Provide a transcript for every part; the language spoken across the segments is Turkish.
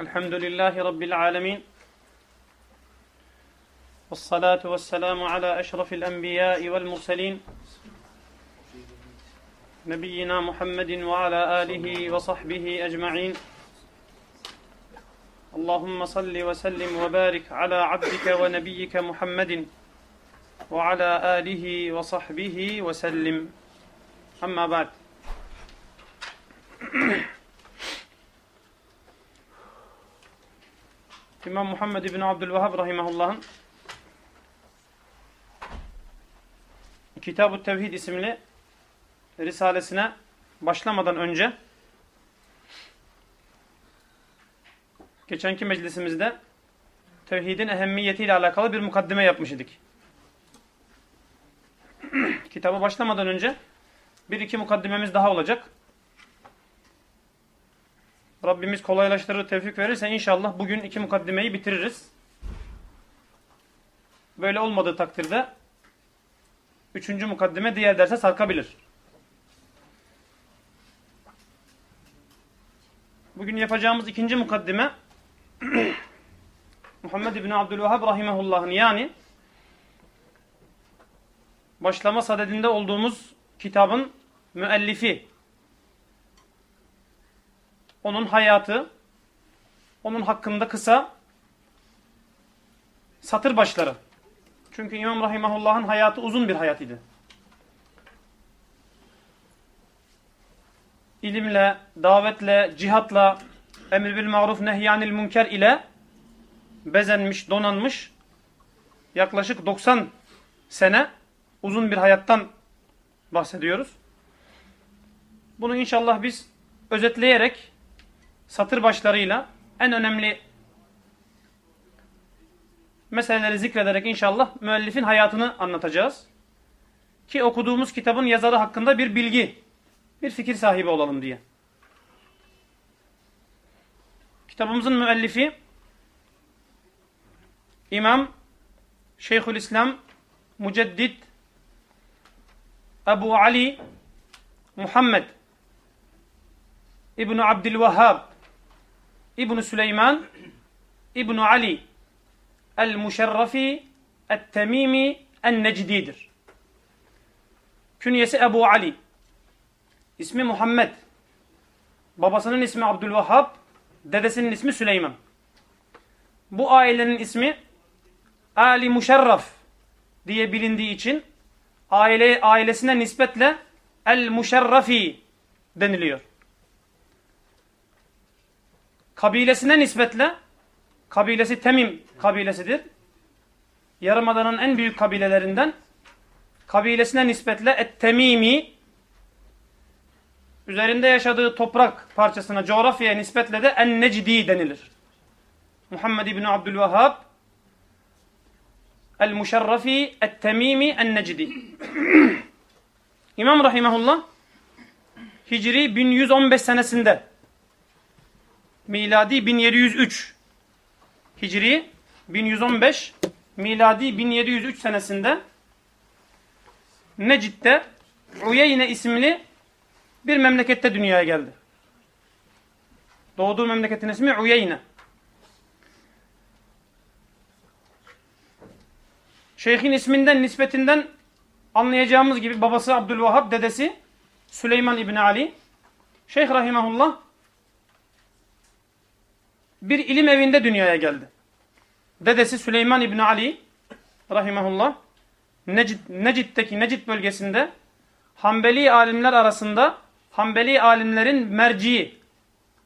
الحمد لله رب العالمين والصلاة والسلام على أشرف الأنبياء والمرسلين نبينا محمد وعلى آله وصحبه أجمعين اللهم صل وسلم وبارك على عبدك ونبيك محمد وعلى آله وصحبه وسلم. أما بعد. İmam Muhammed İbni Abdülvahhab Rahimahullah'ın Kitab-ı Tevhid isimli risalesine başlamadan önce geçenki meclisimizde tevhidin ehemmiyetiyle alakalı bir mukaddime yapmış idik. Kitaba başlamadan önce bir iki mukaddimemiz daha olacak. Rabbimiz kolaylaştırır, tevfik verirse inşallah bugün iki mukaddimeyi bitiririz. Böyle olmadığı takdirde üçüncü mukaddime diğer derse sarkabilir. Bugün yapacağımız ikinci mukaddime Muhammed bin Abdülvahhab rahimehullah'ın yani başlama sadedinde olduğumuz kitabın müellifi onun hayatı, onun hakkında kısa satır başları. Çünkü İmam Rahimahullah'ın hayatı uzun bir hayat idi. İlimle, davetle, cihatla, emir bil maruf nehyanil münker ile bezenmiş, donanmış yaklaşık 90 sene uzun bir hayattan bahsediyoruz. Bunu inşallah biz özetleyerek satır başlarıyla en önemli meseleleri zikrederek inşallah müellifin hayatını anlatacağız. Ki okuduğumuz kitabın yazarı hakkında bir bilgi, bir fikir sahibi olalım diye. Kitabımızın müellifi İmam Şeyhülislam Müceddit Ebu Ali Muhammed İbn Abdülvehhab İbn Süleyman İbn Ali El-Muşerrafi El-Temimi El-Necdi'dir. Künyesi Ebu Ali. İsmi Muhammed. Babasının ismi Abdülvehhab. Dedesinin ismi Süleyman. Bu ailenin ismi Ali Muşerraf diye bilindiği için aile ailesine nispetle El-Muşerrafi deniliyor kabilesine nispetle kabilesi Temim kabilesidir. Yarımada'nın en büyük kabilelerinden kabilesine nispetle Et-Temimi üzerinde yaşadığı toprak parçasına, coğrafyaya nispetle de En-Necdi denilir. Muhammed İbni Abdülvehhab El-Muşerrafi Et-Temimi En-Necdi İmam Rahimahullah Hicri 1115 senesinde miladi 1703 Hicri 1115 miladi 1703 senesinde Necid'de Uyeyne isimli bir memlekette dünyaya geldi. Doğduğu memleketin ismi Uyeyne. Şeyhin isminden, nispetinden anlayacağımız gibi babası Abdülvahhab, dedesi Süleyman İbni Ali. Şeyh Rahimahullah bir ilim evinde dünyaya geldi. Dedesi Süleyman İbni Ali rahimahullah Necid, Necid'deki Necid bölgesinde Hanbeli alimler arasında Hanbeli alimlerin merciği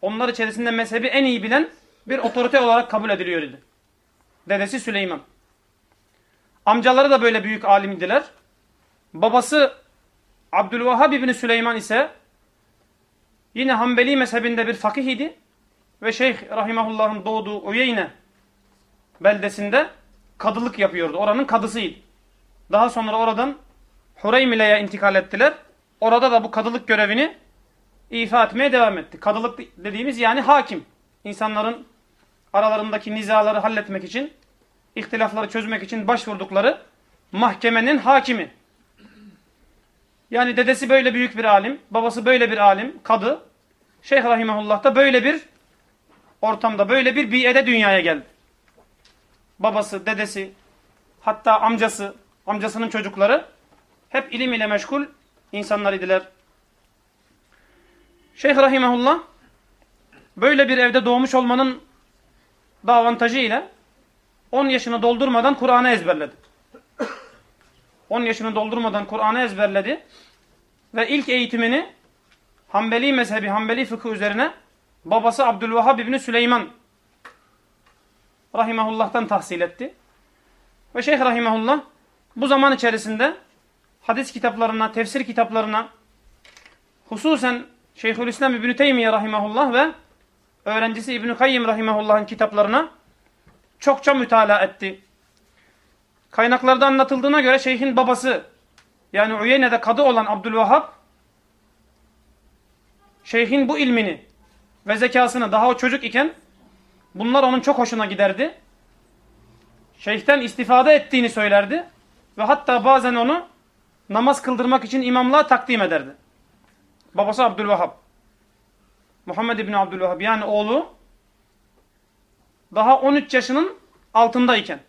onlar içerisinde mezhebi en iyi bilen bir otorite olarak kabul ediliyor idi. Dedesi Süleyman. Amcaları da böyle büyük alimdiler. Babası Abdülvahhab İbni Süleyman ise yine Hanbeli mezhebinde bir fakih idi ve Şeyh Rahimahullah'ın doğduğu Uyeyne beldesinde kadılık yapıyordu. Oranın kadısıydı. Daha sonra oradan Hureymile'ye intikal ettiler. Orada da bu kadılık görevini ifa etmeye devam etti. Kadılık dediğimiz yani hakim. İnsanların aralarındaki nizaları halletmek için, ihtilafları çözmek için başvurdukları mahkemenin hakimi. Yani dedesi böyle büyük bir alim, babası böyle bir alim, kadı. Şeyh Rahimahullah da böyle bir ortamda böyle bir biyede dünyaya geldi. Babası, dedesi, hatta amcası, amcasının çocukları hep ilim ile meşgul insanlar idiler. Şeyh Rahimahullah böyle bir evde doğmuş olmanın da avantajı ile 10 yaşını doldurmadan Kur'an'ı ezberledi. 10 yaşını doldurmadan Kur'an'ı ezberledi ve ilk eğitimini Hanbeli mezhebi, Hanbeli fıkı üzerine babası Abdülvahhab İbni Süleyman Rahimahullah'tan tahsil etti. Ve Şeyh Rahimahullah bu zaman içerisinde hadis kitaplarına, tefsir kitaplarına hususen Şeyhülislam İbni Teymiye Rahimahullah ve öğrencisi İbni Kayyim Rahimahullah'ın kitaplarına çokça mütalaa etti. Kaynaklarda anlatıldığına göre şeyhin babası yani Uyeyne'de kadı olan Abdülvahhab şeyhin bu ilmini ve zekasını daha o çocuk iken bunlar onun çok hoşuna giderdi. Şeyhten istifade ettiğini söylerdi ve hatta bazen onu namaz kıldırmak için imamlığa takdim ederdi. Babası Abdülvahhab. Muhammed İbni Abdülvahhab yani oğlu daha 13 yaşının altındayken.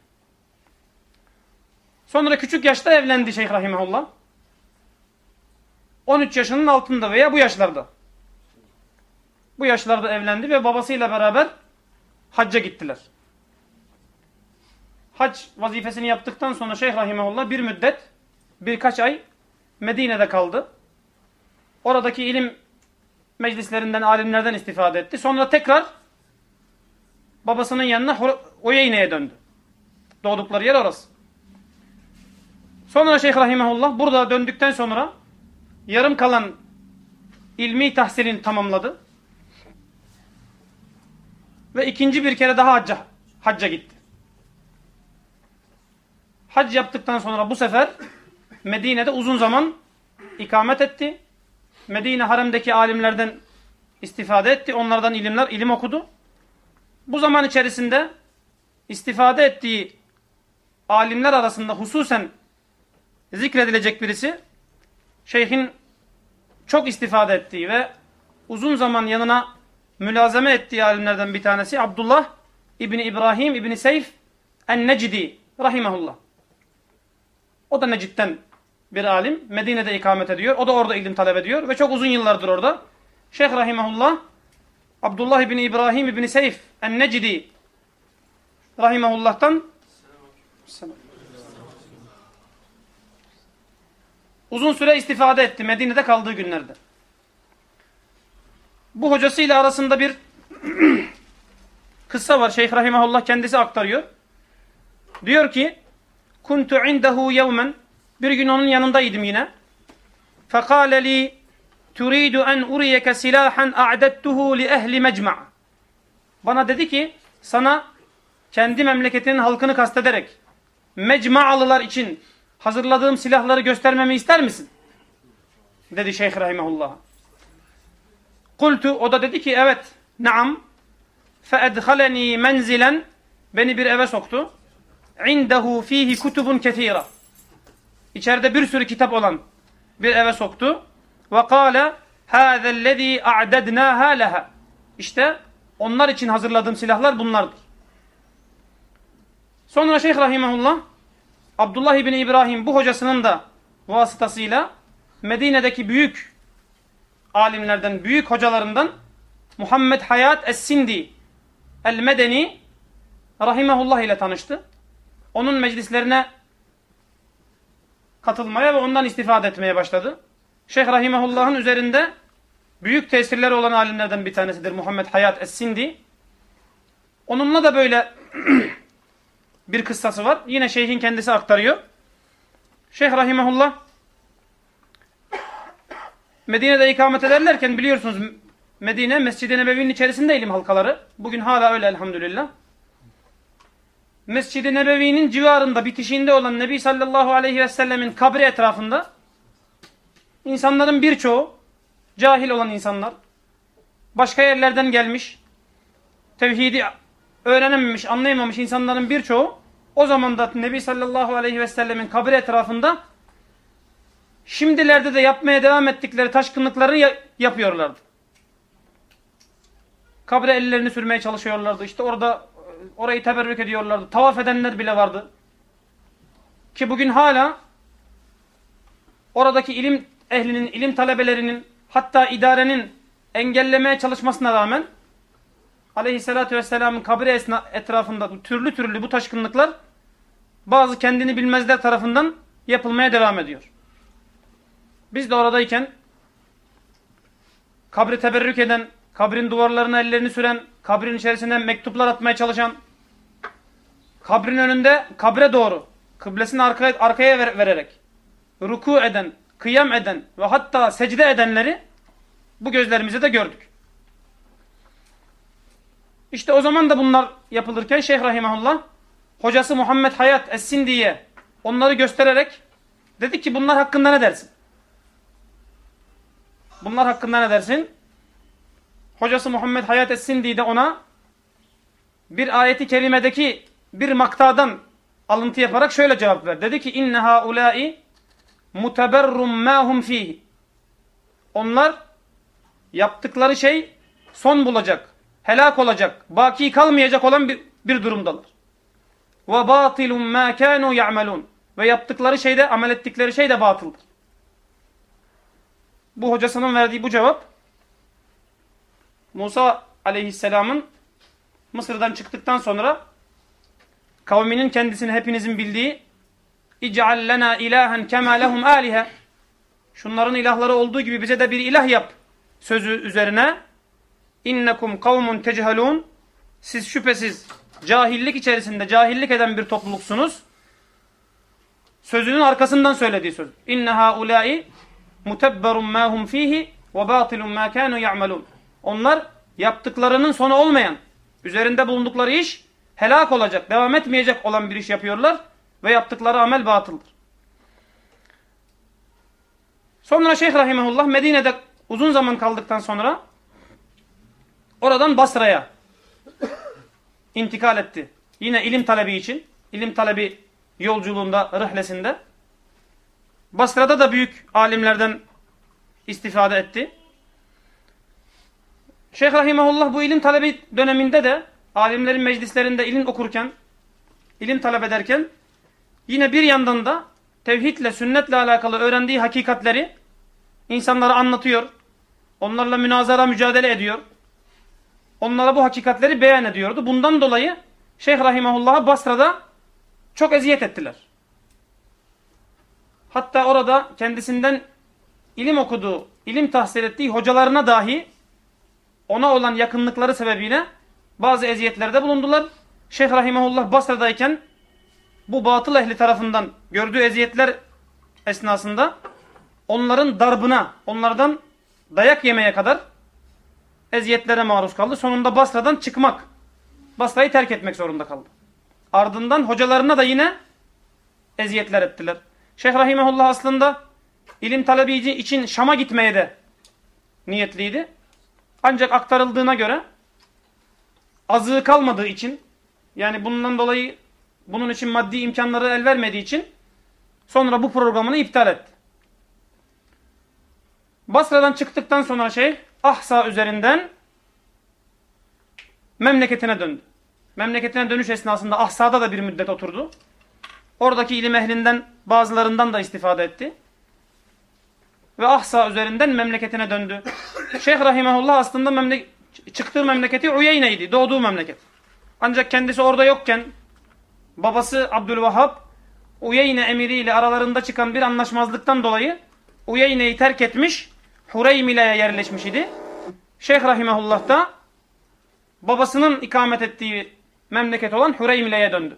Sonra küçük yaşta evlendi Şeyh Rahimahullah. 13 yaşının altında veya bu yaşlarda. Bu yaşlarda evlendi ve babasıyla beraber hacca gittiler. Hac vazifesini yaptıktan sonra Şeyh Rahimahullah bir müddet, birkaç ay Medine'de kaldı. Oradaki ilim meclislerinden, alimlerden istifade etti. Sonra tekrar babasının yanına Uyeyne'ye döndü. Doğdukları yer orası. Sonra Şeyh Rahimahullah burada döndükten sonra yarım kalan ilmi tahsilini tamamladı. Ve ikinci bir kere daha hacca, hacca gitti. Hac yaptıktan sonra bu sefer Medine'de uzun zaman ikamet etti. Medine haremdeki alimlerden istifade etti. Onlardan ilimler, ilim okudu. Bu zaman içerisinde istifade ettiği alimler arasında hususen zikredilecek birisi şeyhin çok istifade ettiği ve uzun zaman yanına mülazeme ettiği alimlerden bir tanesi Abdullah İbni İbrahim İbni Seyf En-Necdi rahimahullah. O da Necid'den bir alim. Medine'de ikamet ediyor. O da orada ilim talep ediyor ve çok uzun yıllardır orada. Şeyh rahimahullah Abdullah İbni İbrahim İbni Seyf En-Necdi rahimahullah'tan uzun süre istifade etti Medine'de kaldığı günlerde. Bu hocasıyla arasında bir kıssa var. Şeyh Rahimahullah kendisi aktarıyor. Diyor ki Kuntu indehu yevmen Bir gün onun yanındaydım yine. Fekale li turidu en uriyeke silahan a'dettuhu li ehli mecma' Bana dedi ki sana kendi memleketinin halkını kastederek mecma'alılar için hazırladığım silahları göstermemi ister misin? Dedi Şeyh Rahimahullah. Kultu o da dedi ki evet naam feedhaleni menzilen beni bir eve soktu. İndehu fihi kutubun ketira. İçeride bir sürü kitap olan bir eve soktu. Ve kâle hâzellezî a'dednâhâ leha. İşte onlar için hazırladığım silahlar bunlardır. Sonra Şeyh Rahimahullah Abdullah İbni İbrahim bu hocasının da vasıtasıyla Medine'deki büyük alimlerden, büyük hocalarından Muhammed Hayat Es-Sindi El-Medeni Rahimahullah ile tanıştı. Onun meclislerine katılmaya ve ondan istifade etmeye başladı. Şeyh Rahimahullah'ın üzerinde büyük tesirleri olan alimlerden bir tanesidir Muhammed Hayat Es-Sindi. Onunla da böyle bir kıssası var. Yine şeyhin kendisi aktarıyor. Şeyh Rahimahullah Medine'de ikamet ederlerken biliyorsunuz Medine Mescid-i Nebevi'nin içerisinde ilim halkaları. Bugün hala öyle elhamdülillah. Mescid-i Nebevi'nin civarında bitişinde olan Nebi sallallahu aleyhi ve sellemin kabri etrafında insanların birçoğu cahil olan insanlar başka yerlerden gelmiş tevhidi öğrenememiş, anlayamamış insanların birçoğu o zaman da Nebi sallallahu aleyhi ve sellemin kabri etrafında şimdilerde de yapmaya devam ettikleri taşkınlıkları yapıyorlardı. Kabre ellerini sürmeye çalışıyorlardı. İşte orada orayı teberrük ediyorlardı. Tavaf edenler bile vardı. Ki bugün hala oradaki ilim ehlinin, ilim talebelerinin hatta idarenin engellemeye çalışmasına rağmen aleyhissalatü vesselamın kabri esna etrafında türlü türlü bu taşkınlıklar bazı kendini bilmezler tarafından yapılmaya devam ediyor. Biz de oradayken kabri teberrük eden, kabrin duvarlarına ellerini süren, kabrin içerisinden mektuplar atmaya çalışan, kabrin önünde kabre doğru, kıblesini arkaya, arkaya ver, vererek, ruku eden, kıyam eden ve hatta secde edenleri bu gözlerimize de gördük. İşte o zaman da bunlar yapılırken Şeyh Rahimahullah hocası Muhammed Hayat Es-Sindi'ye onları göstererek dedi ki bunlar hakkında ne dersin? Bunlar hakkında ne dersin? Hocası Muhammed Hayat Es-Sindi de ona bir ayeti kerimedeki bir maktadan alıntı yaparak şöyle cevap ver. Dedi ki inne haulâi muteberrum mâ hum fihi. Onlar yaptıkları şey son bulacak, helak olacak, baki kalmayacak olan bir, bir durumdalar. Ve batilun ma kanu ya'malun. Ve yaptıkları şeyde, amel ettikleri şey de batıldır. Bu hocasının verdiği bu cevap Musa aleyhisselamın Mısır'dan çıktıktan sonra kavminin kendisini hepinizin bildiği İc'al lena ilahen kema lehum alihe Şunların ilahları olduğu gibi bize de bir ilah yap sözü üzerine innekum kavmun techehalun siz şüphesiz cahillik içerisinde cahillik eden bir topluluksunuz. Sözünün arkasından söylediği söz. İnne haulâi mutebberun mâ hum fîhi ve bâtilun mâ kânû ya'melûn. Onlar yaptıklarının sonu olmayan, üzerinde bulundukları iş helak olacak, devam etmeyecek olan bir iş yapıyorlar ve yaptıkları amel batıldır. Sonra Şeyh Rahimahullah Medine'de uzun zaman kaldıktan sonra oradan Basra'ya intikal etti. Yine ilim talebi için, ilim talebi yolculuğunda, rıhlesinde. Basra'da da büyük alimlerden istifade etti. Şeyh Rahimahullah bu ilim talebi döneminde de alimlerin meclislerinde ilim okurken, ilim talep ederken yine bir yandan da tevhidle, sünnetle alakalı öğrendiği hakikatleri insanlara anlatıyor. Onlarla münazara, mücadele ediyor. Onlara bu hakikatleri beyan ediyordu. Bundan dolayı Şeyh Rahimahullah'a Basra'da çok eziyet ettiler. Hatta orada kendisinden ilim okuduğu, ilim tahsil ettiği hocalarına dahi ona olan yakınlıkları sebebiyle bazı eziyetlerde bulundular. Şeyh Rahimahullah Basra'dayken bu batıl ehli tarafından gördüğü eziyetler esnasında onların darbına, onlardan dayak yemeye kadar eziyetlere maruz kaldı. Sonunda Basra'dan çıkmak, Basra'yı terk etmek zorunda kaldı. Ardından hocalarına da yine eziyetler ettiler. Şeyh Rahimahullah aslında ilim talebi için Şam'a gitmeye de niyetliydi. Ancak aktarıldığına göre azığı kalmadığı için yani bundan dolayı bunun için maddi imkanları el vermediği için sonra bu programını iptal etti. Basra'dan çıktıktan sonra şey Ahsa üzerinden memleketine döndü. Memleketine dönüş esnasında Ahsa'da da bir müddet oturdu. Oradaki ilim ehlinden bazılarından da istifade etti. Ve Ahsa üzerinden memleketine döndü. Şeyh Rahimahullah aslında memle çıktığı memleketi Uyeyne'ydi. Doğduğu memleket. Ancak kendisi orada yokken babası Abdülvahhab Uyeyne emiriyle aralarında çıkan bir anlaşmazlıktan dolayı Uyeyne'yi terk etmiş Hureymile'ye yerleşmiş idi. Şeyh Rahimahullah da babasının ikamet ettiği memleket olan Hureymile'ye döndü.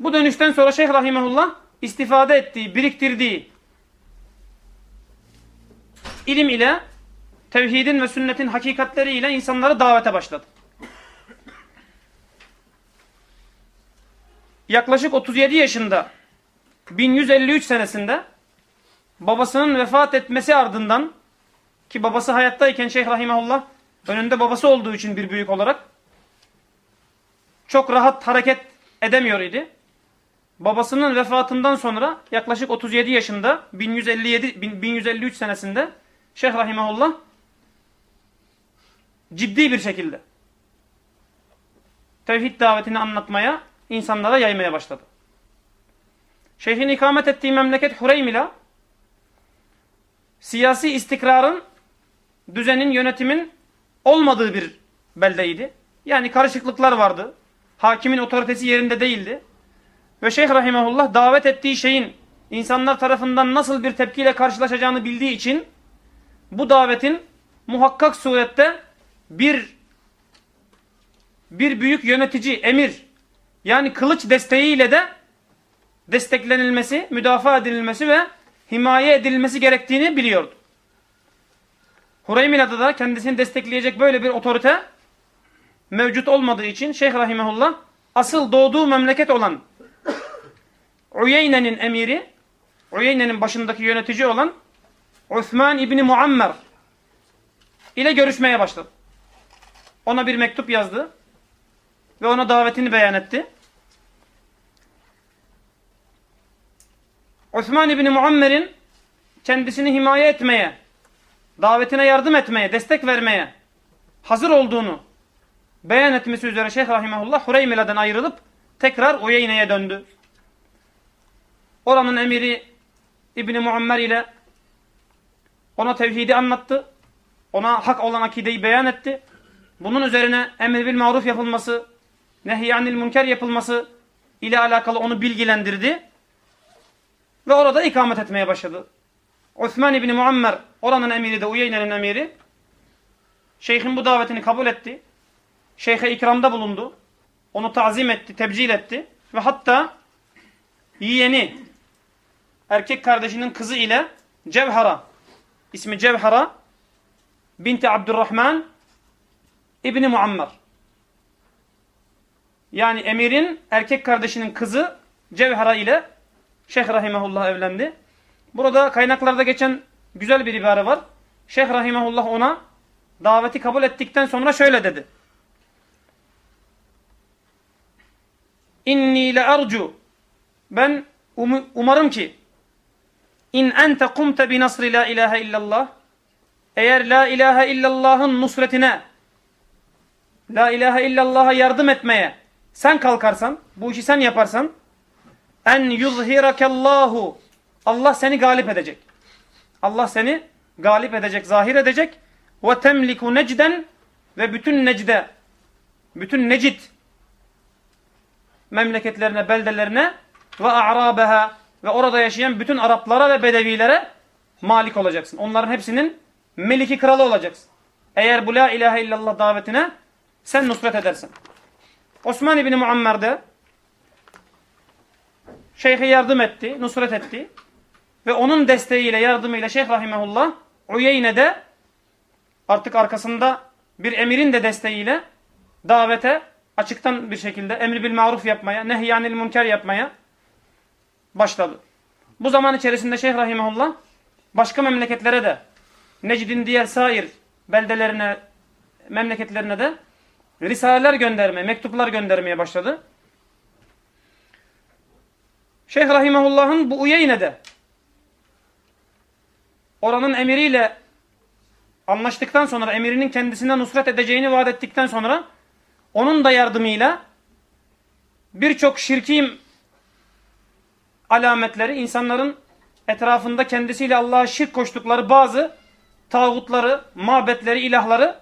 Bu dönüşten sonra Şeyh Rahimahullah istifade ettiği, biriktirdiği ilim ile tevhidin ve sünnetin hakikatleri ile insanları davete başladı. Yaklaşık 37 yaşında 1153 senesinde babasının vefat etmesi ardından ki babası hayattayken Şeyh Rahimahullah önünde babası olduğu için bir büyük olarak çok rahat hareket edemiyor idi. Babasının vefatından sonra yaklaşık 37 yaşında 1157 1153 senesinde Şeyh Rahimahullah ciddi bir şekilde tevhid davetini anlatmaya, insanlara yaymaya başladı. Şeyhin ikamet ettiği memleket Hureymila siyasi istikrarın, düzenin, yönetimin olmadığı bir beldeydi. Yani karışıklıklar vardı. Hakimin otoritesi yerinde değildi. Ve Şeyh Rahimahullah davet ettiği şeyin insanlar tarafından nasıl bir tepkiyle karşılaşacağını bildiği için bu davetin muhakkak surette bir bir büyük yönetici, emir yani kılıç desteğiyle de desteklenilmesi, müdafaa edilmesi ve himaye edilmesi gerektiğini biliyordu. Hureymila'da da kendisini destekleyecek böyle bir otorite mevcut olmadığı için Şeyh Rahimahullah asıl doğduğu memleket olan Uyeyne'nin emiri, Uyeyne'nin başındaki yönetici olan Osman İbni Muammer ile görüşmeye başladı. Ona bir mektup yazdı ve ona davetini beyan etti. Osman İbni Muammer'in kendisini himaye etmeye, davetine yardım etmeye, destek vermeye hazır olduğunu beyan etmesi üzere Şeyh Rahimahullah Hureymele'den ayrılıp tekrar Uyeyne'ye döndü. Oranın emiri İbni Muammer ile ona tevhidi anlattı. Ona hak olan akideyi beyan etti. Bunun üzerine emir bil maruf yapılması, nehyanil münker yapılması ile alakalı onu bilgilendirdi. Ve orada ikamet etmeye başladı. Osman İbni Muammer oranın emiri de Uyeyne'nin emiri. Şeyhin bu davetini kabul etti. Şeyhe ikramda bulundu. Onu tazim etti, tebcil etti. Ve hatta yeğeni erkek kardeşinin kızı ile Cevhara ismi Cevhara binti Abdurrahman İbni Muammer yani emirin erkek kardeşinin kızı Cevhara ile Şeyh Rahimahullah evlendi. Burada kaynaklarda geçen güzel bir ibare var. Şeyh Rahimahullah ona daveti kabul ettikten sonra şöyle dedi. İnni le arcu ben um umarım ki in ente kumte bi nasri la ilahe illallah eğer la ilahe illallah'ın nusretine la ilahe illallah'a yardım etmeye sen kalkarsan bu işi sen yaparsan en yuzhirakallahu Allah seni galip edecek. Allah seni galip edecek, zahir edecek. Ve temliku necden ve bütün necde, bütün necid memleketlerine, beldelerine ve a'rabeha ve orada yaşayan bütün Araplara ve Bedevilere malik olacaksın. Onların hepsinin meliki kralı olacaksın. Eğer bu la ilahe illallah davetine sen nusret edersen. Osman İbni Muammer de şeyhe yardım etti, nusret etti. Ve onun desteğiyle, yardımıyla Şeyh Rahimahullah Uyeyne'de artık arkasında bir emirin de desteğiyle davete açıktan bir şekilde emri bil maruf yapmaya, nehyanil münker yapmaya başladı. Bu zaman içerisinde Şeyh Rahimahullah başka memleketlere de Necid'in diğer sair beldelerine, memleketlerine de risaleler göndermeye, mektuplar göndermeye başladı. Şeyh Rahimahullah'ın bu Uyeyne'de oranın emiriyle anlaştıktan sonra, emirinin kendisine nusret edeceğini vaat ettikten sonra onun da yardımıyla birçok şirki alametleri insanların etrafında kendisiyle Allah'a şirk koştukları bazı tağutları, mabetleri, ilahları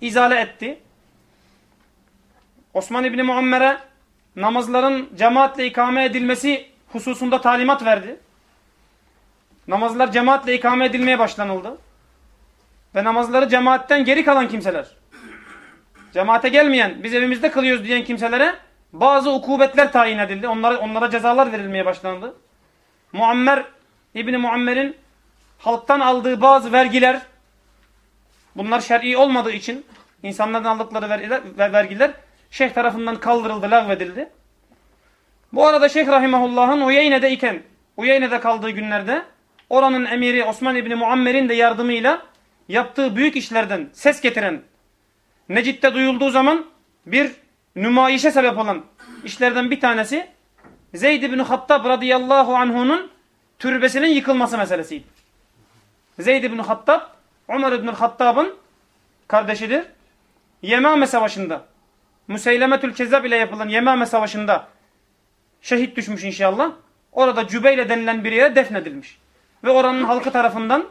izale etti. Osman İbni Muammer'e namazların cemaatle ikame edilmesi hususunda talimat verdi. Namazlar cemaatle ikame edilmeye başlanıldı. Ve namazları cemaatten geri kalan kimseler, cemaate gelmeyen, biz evimizde kılıyoruz diyen kimselere bazı ukubetler tayin edildi. Onlara, onlara cezalar verilmeye başlandı. Muammer, İbni Muammer'in halktan aldığı bazı vergiler, bunlar şer'i olmadığı için insanlardan aldıkları vergiler, vergiler şeyh tarafından kaldırıldı, lağvedildi. Bu arada Şeyh Rahimahullah'ın Uyeyne'de iken, Uyeyne'de kaldığı günlerde oranın emiri Osman İbni Muammer'in de yardımıyla yaptığı büyük işlerden ses getiren, Necid'de duyulduğu zaman bir nümayişe sebep olan işlerden bir tanesi Zeyd ibn Hattab radıyallahu anh'unun türbesinin yıkılması meselesiydi. Zeyd ibn Hattab, Ömer ibn Hattab'ın kardeşidir. Yemame Savaşı'nda Müseylemetül Kezzab ile yapılan Yemame Savaşı'nda şehit düşmüş inşallah. Orada Cübeyle denilen bir yere defnedilmiş. Ve oranın halkı tarafından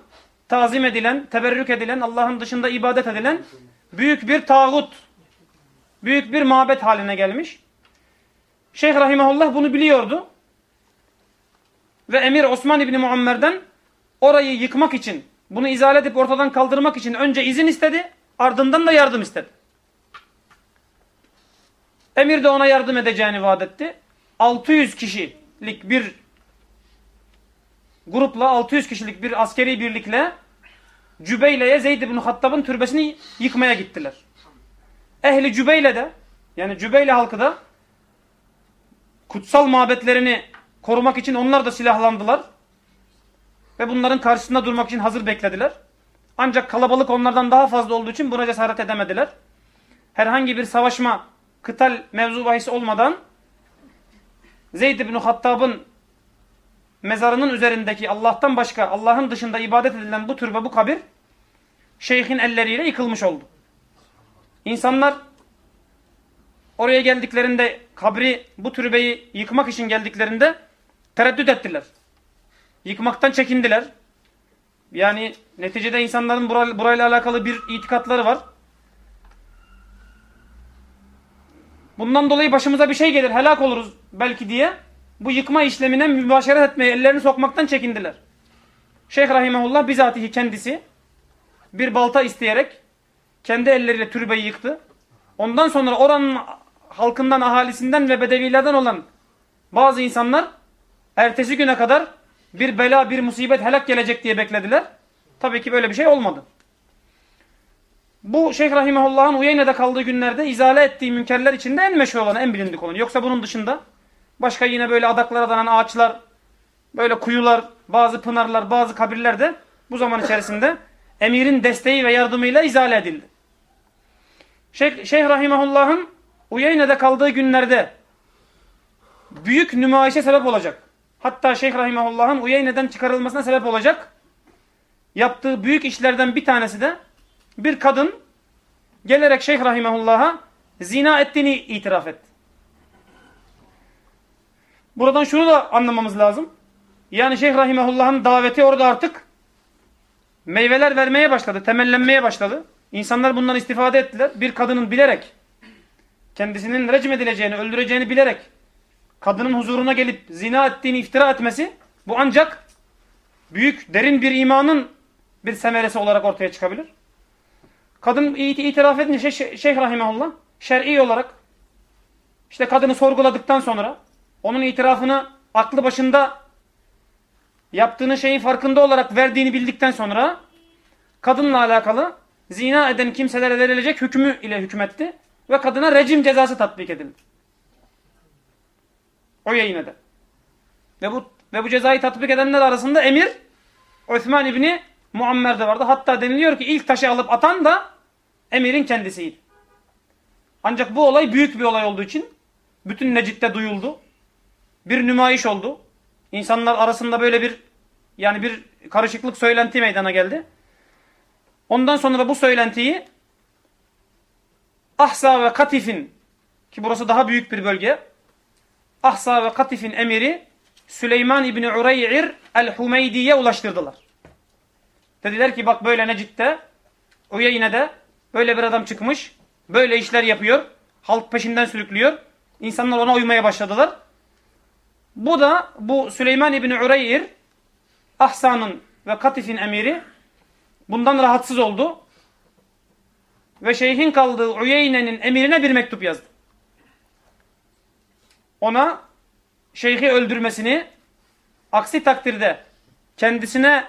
tazim edilen, teberrük edilen, Allah'ın dışında ibadet edilen büyük bir tağut, büyük bir mabet haline gelmiş. Şeyh Rahimahullah bunu biliyordu. Ve Emir Osman İbni Muammer'den orayı yıkmak için, bunu izale edip ortadan kaldırmak için önce izin istedi, ardından da yardım istedi. Emir de ona yardım edeceğini vaat etti. 600 kişilik bir grupla, 600 kişilik bir askeri birlikle Cübeyle'ye Zeyd ibn Hattab'ın türbesini yıkmaya gittiler. Ehli Cübeyle de yani Cübeyle halkı da kutsal mabetlerini korumak için onlar da silahlandılar. Ve bunların karşısında durmak için hazır beklediler. Ancak kalabalık onlardan daha fazla olduğu için buna cesaret edemediler. Herhangi bir savaşma, kıtal mevzu bahisi olmadan Zeyd ibn Hattab'ın mezarının üzerindeki Allah'tan başka, Allah'ın dışında ibadet edilen bu türbe, bu kabir şeyhin elleriyle yıkılmış oldu. İnsanlar oraya geldiklerinde kabri, bu türbeyi yıkmak için geldiklerinde tereddüt ettiler. Yıkmaktan çekindiler. Yani neticede insanların burayla alakalı bir itikatları var. Bundan dolayı başımıza bir şey gelir, helak oluruz belki diye bu yıkma işlemine mübaşeret etmeye ellerini sokmaktan çekindiler. Şeyh Rahimahullah bizatihi kendisi bir balta isteyerek kendi elleriyle türbeyi yıktı. Ondan sonra oranın halkından, ahalisinden ve bedevilerden olan bazı insanlar ertesi güne kadar bir bela, bir musibet, helak gelecek diye beklediler. Tabii ki böyle bir şey olmadı. Bu Şeyh Rahimahullah'ın Uyeyne'de kaldığı günlerde izale ettiği münkerler içinde en meşhur olan, en bilindik olan. Yoksa bunun dışında başka yine böyle adaklara danan ağaçlar, böyle kuyular, bazı pınarlar, bazı kabirler de bu zaman içerisinde emirin desteği ve yardımıyla izale edildi. Şeyh, Şeyh Rahimahullah'ın Uyeyne'de kaldığı günlerde büyük nümayişe sebep olacak. Hatta Şeyh Rahimahullah'ın Uyeyne'den çıkarılmasına sebep olacak. Yaptığı büyük işlerden bir tanesi de bir kadın gelerek Şeyh Rahimahullah'a zina ettiğini itiraf etti. Buradan şunu da anlamamız lazım. Yani Şeyh Rahimahullah'ın daveti orada artık meyveler vermeye başladı, temellenmeye başladı. İnsanlar bundan istifade ettiler. Bir kadının bilerek kendisinin recm edileceğini, öldüreceğini bilerek kadının huzuruna gelip zina ettiğini iftira etmesi bu ancak büyük, derin bir imanın bir semeresi olarak ortaya çıkabilir. Kadın itiraf edince Şeyh, Şeyh Rahimahullah şer'i olarak işte kadını sorguladıktan sonra onun itirafını aklı başında yaptığını şeyin farkında olarak verdiğini bildikten sonra kadınla alakalı zina eden kimselere verilecek hükmü ile hükmetti ve kadına rejim cezası tatbik edildi. O yayınladı. Ve bu ve bu cezayı tatbik edenler arasında emir Osman İbni Muammer de vardı. Hatta deniliyor ki ilk taşı alıp atan da emirin kendisiydi. Ancak bu olay büyük bir olay olduğu için bütün Necid'de duyuldu. Bir nümayiş oldu. İnsanlar arasında böyle bir yani bir karışıklık söylenti meydana geldi. Ondan sonra da bu söylentiyi Ahsa ve Katif'in ki burası daha büyük bir bölge. Ahsa ve Katif'in emiri Süleyman İbni Urey'ir el-Humeydi'ye ulaştırdılar. Dediler ki bak böyle Necid'de Uyeyne'de böyle bir adam çıkmış. Böyle işler yapıyor. Halk peşinden sürüklüyor. İnsanlar ona uymaya başladılar. Bu da bu Süleyman İbni Ureyir Ahsan'ın ve Katif'in emiri bundan rahatsız oldu. Ve şeyhin kaldığı Uyeyne'nin emirine bir mektup yazdı. Ona şeyhi öldürmesini aksi takdirde kendisine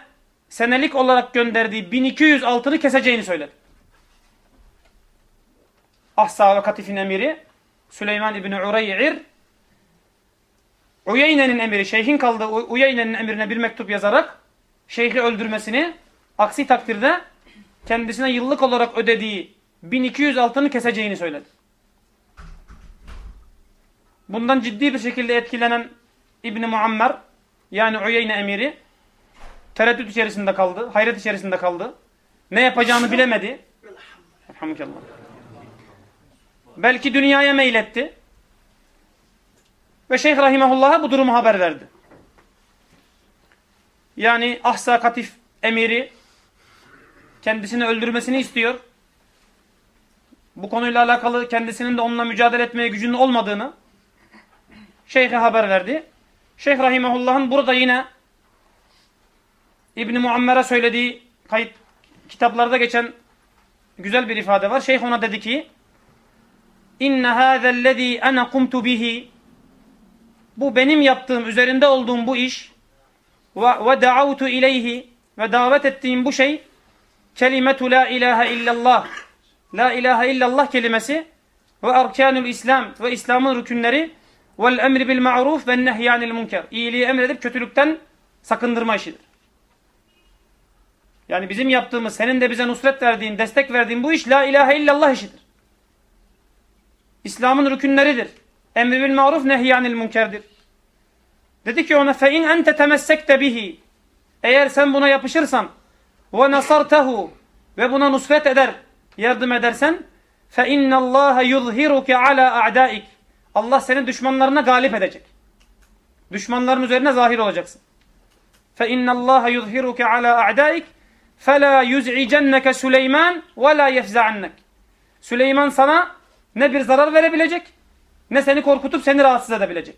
senelik olarak gönderdiği 1200 altını keseceğini söyledi. Ahsa ve Katif'in emiri Süleyman İbni Urey'ir Uyeyne'nin emiri, şeyhin kaldığı Uyeyne'nin emrine bir mektup yazarak şeyhi öldürmesini aksi takdirde kendisine yıllık olarak ödediği 1200 altını keseceğini söyledi. Bundan ciddi bir şekilde etkilenen İbni Muammer yani Uyeyne emiri tereddüt içerisinde kaldı, hayret içerisinde kaldı. Ne yapacağını bilemedi. Elhamdülillah. Belki dünyaya meyletti. Ve Şeyh Rahimahullah'a bu durumu haber verdi. Yani Ahsa Katif emiri kendisini öldürmesini istiyor. Bu konuyla alakalı kendisinin de onunla mücadele etmeye gücünün olmadığını Şeyh'e haber verdi. Şeyh Rahimahullah'ın burada yine İbni Muammer'e söylediği kayıt kitaplarda geçen güzel bir ifade var. Şeyh ona dedi ki İnne hâzellezî ene kumtu bihi Bu benim yaptığım, üzerinde olduğum bu iş ve, ve da'avtu ileyhi ve davet ettiğim bu şey kelimetu la ilahe illallah la ilahe illallah kelimesi ve erkanul İslam ve İslam'ın rükünleri vel emri bil ma'ruf ve nehyanil münker. İyiliği emredip kötülükten sakındırma işidir. Yani bizim yaptığımız, senin de bize nusret verdiğin, destek verdiğin bu iş la ilahe illallah işidir. İslam'ın rükünleridir. Emri bil maruf nehyanil münkerdir. Dedi ki ona fe in ente temessekte bihi. Eğer sen buna yapışırsan ve nasartehu ve buna nusret eder, yardım edersen fe innallaha yuzhiruke ala a'daik. Allah senin düşmanlarına galip edecek. Düşmanların üzerine zahir olacaksın. Fe innallaha yuzhiruke ala a'daik fe la yuz'icenneke Süleyman ve la yefza'annek. Süleyman sana ne bir zarar verebilecek ne seni korkutup seni rahatsız edebilecek.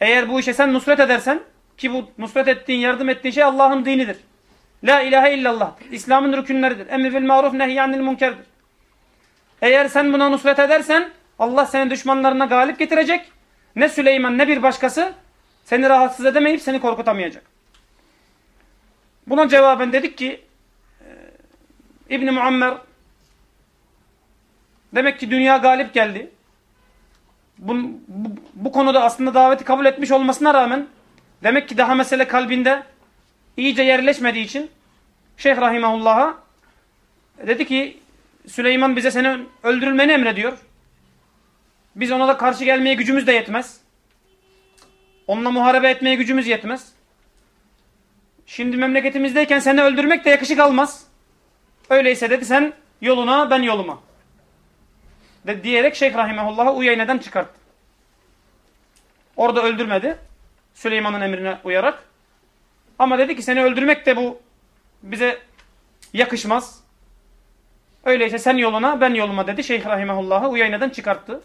Eğer bu işe sen nusret edersen ki bu nusret ettiğin, yardım ettiğin şey Allah'ın dinidir. La ilahe illallah. İslam'ın rükünleridir. Emri bil maruf nehyanil münkerdir. Eğer sen buna nusret edersen Allah senin düşmanlarına galip getirecek. Ne Süleyman ne bir başkası seni rahatsız edemeyip seni korkutamayacak. Buna cevaben dedik ki e, İbni Muammer demek ki dünya galip geldi. Bu, bu, bu konuda aslında daveti kabul etmiş olmasına rağmen demek ki daha mesele kalbinde iyice yerleşmediği için Şeyh Rahimahullah'a dedi ki Süleyman bize seni öldürülmeni emrediyor. Biz ona da karşı gelmeye gücümüz de yetmez. Onunla muharebe etmeye gücümüz yetmez. Şimdi memleketimizdeyken seni öldürmek de yakışık almaz. Öyleyse dedi sen yoluna ben yoluma. De, diyerek Şeyh Rahimahullah'ı Uyeyne'den çıkarttı. Orada öldürmedi. Süleyman'ın emrine uyarak. Ama dedi ki seni öldürmek de bu bize yakışmaz. Öyleyse sen yoluna ben yoluma dedi. Şeyh Rahimahullah'ı Uyeyne'den çıkarttı.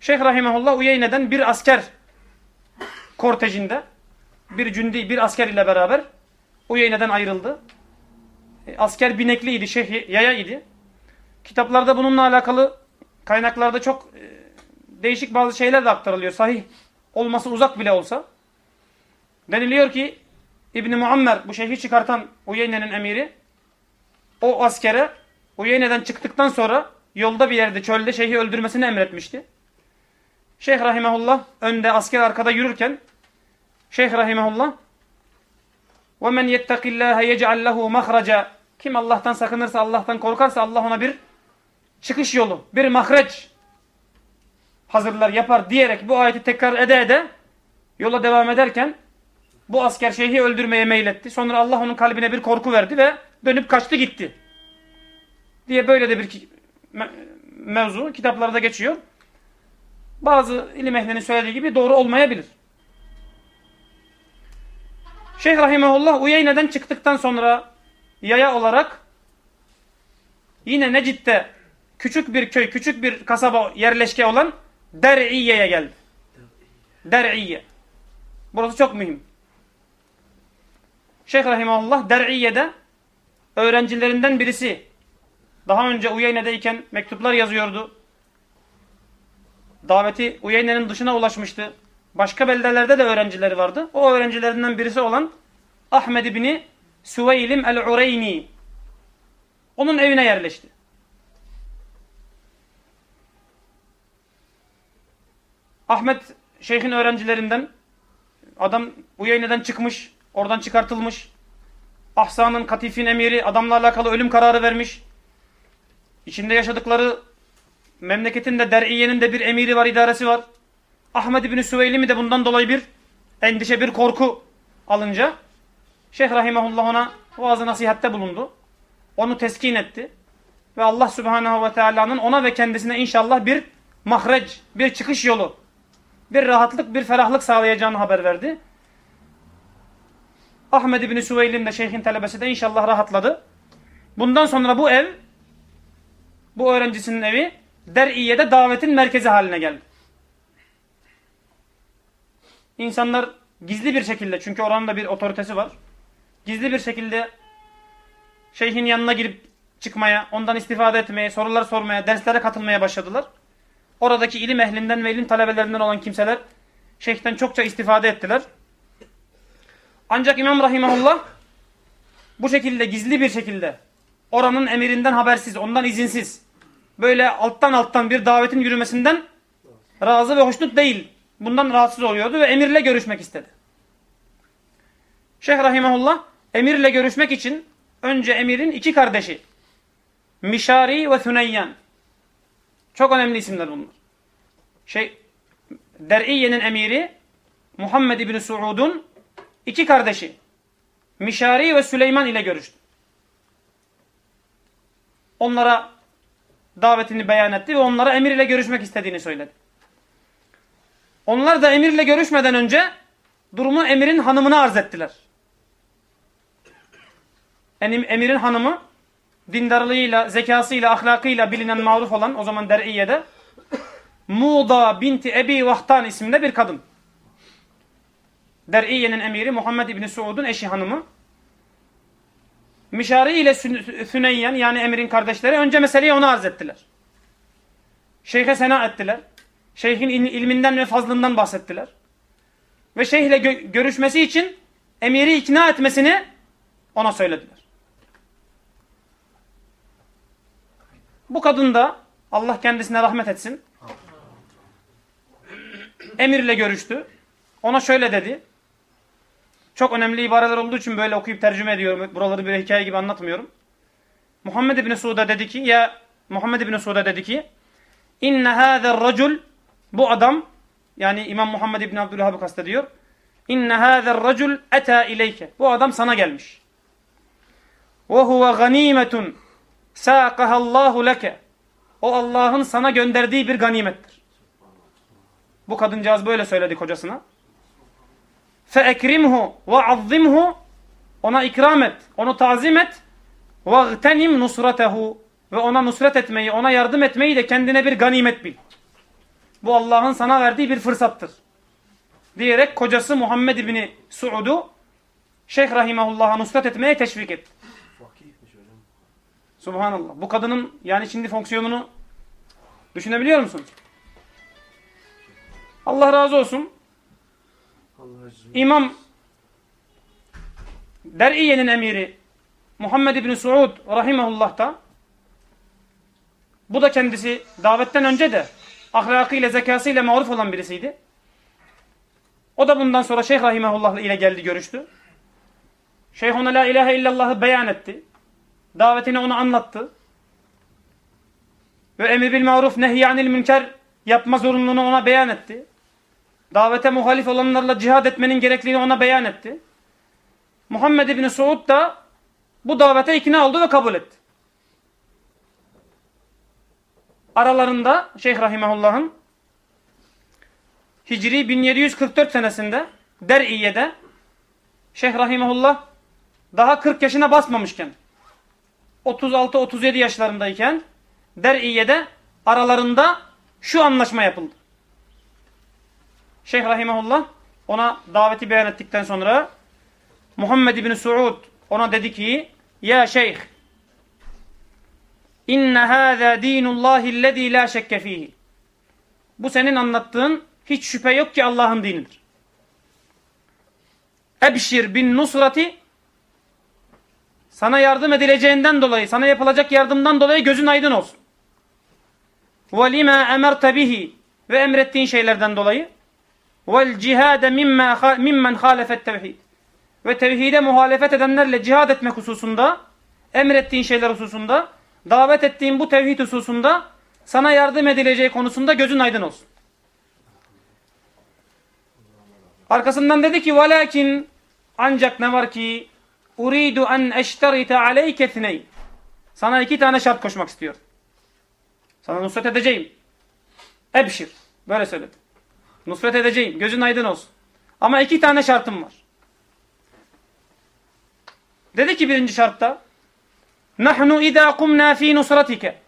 Şeyh Rahimahullah Uyeyne'den bir asker kortejinde bir cündi, bir asker ile beraber Uyeyne'den ayrıldı. E, asker binekliydi, şeyh yaya idi. Kitaplarda bununla alakalı kaynaklarda çok e, değişik bazı şeyler de aktarılıyor. Sahih olması uzak bile olsa. Deniliyor ki İbni Muammer bu şeyhi çıkartan Uyeyne'nin emiri o askere Uyeyne'den çıktıktan sonra yolda bir yerde çölde şeyhi öldürmesini emretmişti. Şeyh Rahimahullah önde asker arkada yürürken Şeyh Rahimahullah وَمَنْ يَتَّقِ اللّٰهَ يَجْعَلْ لَهُ مَخْرَجًا Kim Allah'tan sakınırsa, Allah'tan korkarsa Allah ona bir çıkış yolu, bir mahreç hazırlar, yapar diyerek bu ayeti tekrar ede ede yola devam ederken bu asker şeyhi öldürmeye meyletti. Sonra Allah onun kalbine bir korku verdi ve dönüp kaçtı gitti. Diye böyle de bir mevzu kitaplarda geçiyor. Bazı ilim ehlinin söylediği gibi doğru olmayabilir. Şeyh Rahimahullah Uyeyne'den çıktıktan sonra yaya olarak yine Necid'de küçük bir köy, küçük bir kasaba yerleşke olan Der'iye'ye geldi. Der'iye. Burası çok mühim. Şeyh Rahimahullah Der'iye'de öğrencilerinden birisi. Daha önce Uyeyne'deyken mektuplar yazıyordu. Daveti Uyeyne'nin dışına ulaşmıştı. Başka beldelerde de öğrencileri vardı. O öğrencilerinden birisi olan Ahmed ibni Süveylim el-Ureyni. Onun evine yerleşti. Ahmet şeyhin öğrencilerinden adam Uyeyne'den çıkmış, oradan çıkartılmış. Ahsa'nın katifin emiri adamla alakalı ölüm kararı vermiş. İçinde yaşadıkları memleketin de Der'iye'nin de bir emiri var, idaresi var. Ahmed İbni Süveylimi de bundan dolayı bir endişe, bir korku alınca Şeyh Rahimahullah ona vaazı nasihatte bulundu. Onu teskin etti. ve Allah Subhanahu ve Teala'nın ona ve kendisine inşallah bir mahreç, bir çıkış yolu, bir rahatlık, bir ferahlık sağlayacağını haber verdi. Ahmed İbni Süveyl'in de şeyhin talebesi de inşallah rahatladı. Bundan sonra bu ev, bu öğrencisinin evi Der'iye'de davetin merkezi haline geldi. İnsanlar gizli bir şekilde, çünkü oranın da bir otoritesi var. Gizli bir şekilde şeyhin yanına girip çıkmaya, ondan istifade etmeye, sorular sormaya, derslere katılmaya başladılar. Oradaki ilim ehlinden ve ilim talebelerinden olan kimseler şeyhten çokça istifade ettiler. Ancak İmam Rahimahullah bu şekilde gizli bir şekilde oranın emirinden habersiz, ondan izinsiz böyle alttan alttan bir davetin yürümesinden razı ve hoşnut değil. Bundan rahatsız oluyordu ve emirle görüşmek istedi. Şeyh Rahimahullah emirle görüşmek için önce emirin iki kardeşi Mişari ve Thüneyyan çok önemli isimler bunlar. Şey Der'iye'nin emiri Muhammed İbni Suud'un iki kardeşi Mişari ve Süleyman ile görüştü. Onlara davetini beyan etti ve onlara emir ile görüşmek istediğini söyledi. Onlar da emirle görüşmeden önce durumu emirin hanımına arz ettiler. Emirin hanımı dindarlığıyla, zekasıyla, ahlakıyla bilinen maruf olan o zaman Der'iye'de Muda binti Ebi Vahtan isimde bir kadın. Der'iye'nin emiri Muhammed İbni Suud'un eşi hanımı. Mişari ile Süneyyen yani emirin kardeşleri önce meseleyi ona arz ettiler. Şeyhe sena ettiler. Şeyhin ilminden ve fazlından bahsettiler. Ve şeyhle gö görüşmesi için emiri ikna etmesini ona söylediler. Bu kadın da Allah kendisine rahmet etsin. Emirle görüştü. Ona şöyle dedi. Çok önemli ibareler olduğu için böyle okuyup tercüme ediyorum. Buraları bir hikaye gibi anlatmıyorum. Muhammed İbni Suud'a dedi ki ya Muhammed İbni Suud'a dedi ki inne hâzer racul bu adam yani İmam Muhammed İbni Abdülhab'ı kastediyor. İnne hâzer racul eta ileyke. Bu adam sana gelmiş. Ve huve ganimetun sâkahallahu leke. O Allah'ın sana gönderdiği bir ganimettir. Bu kadıncağız böyle söyledi kocasına feekrimhu ve azzimhu ona ikram et, onu tazim et ve gtenim ve ona nusret etmeyi, ona yardım etmeyi de kendine bir ganimet bil. Bu Allah'ın sana verdiği bir fırsattır. Diyerek kocası Muhammed İbni Suud'u Şeyh Rahimahullah'a nusret etmeye teşvik etti. Subhanallah. Bu kadının yani şimdi fonksiyonunu düşünebiliyor musun? Allah razı olsun. İmam Der'iye'nin emiri Muhammed İbni Suud Rahimahullah da bu da kendisi davetten önce de ahlakıyla, zekasıyla maruf olan birisiydi. O da bundan sonra Şeyh Rahimahullah ile geldi görüştü. Şeyh ona la ilahe illallah'ı beyan etti. Davetini ona anlattı. Ve emir bil maruf nehyanil münker yapma zorunluluğunu ona beyan etti. Davete muhalif olanlarla cihad etmenin gerekliliğini ona beyan etti. Muhammed İbni Suud da bu davete ikna oldu ve kabul etti. Aralarında Şeyh Rahimahullah'ın Hicri 1744 senesinde Der'iye'de Şeyh Rahimahullah daha 40 yaşına basmamışken 36-37 yaşlarındayken Der'iye'de aralarında şu anlaşma yapıldı. Şeyh Rahimahullah ona daveti beyan ettikten sonra Muhammed İbni Suud ona dedi ki Ya şeyh İnne hâzâ dînullâhi lezî lâ şekke fîhî Bu senin anlattığın hiç şüphe yok ki Allah'ın dinidir. Ebşir bin nusrati sana yardım edileceğinden dolayı, sana yapılacak yardımdan dolayı gözün aydın olsun. وَلِمَا اَمَرْتَ بِهِ Ve emrettiğin şeylerden dolayı. vel cihade mimma mimmen halefet tevhid. Ve tevhide muhalefet edenlerle cihad etmek hususunda, emrettiğin şeyler hususunda, davet ettiğin bu tevhid hususunda sana yardım edileceği konusunda gözün aydın olsun. Arkasından dedi ki velakin ancak ne var ki uridu en eşterite aleyke thney. Sana iki tane şart koşmak istiyor. Sana nusret edeceğim. Ebşir. Böyle söyledi. Nusret edeceğim. Gözün aydın olsun. Ama iki tane şartım var. Dedi ki birinci şartta Nahnu idâ kumnâ fî nusratike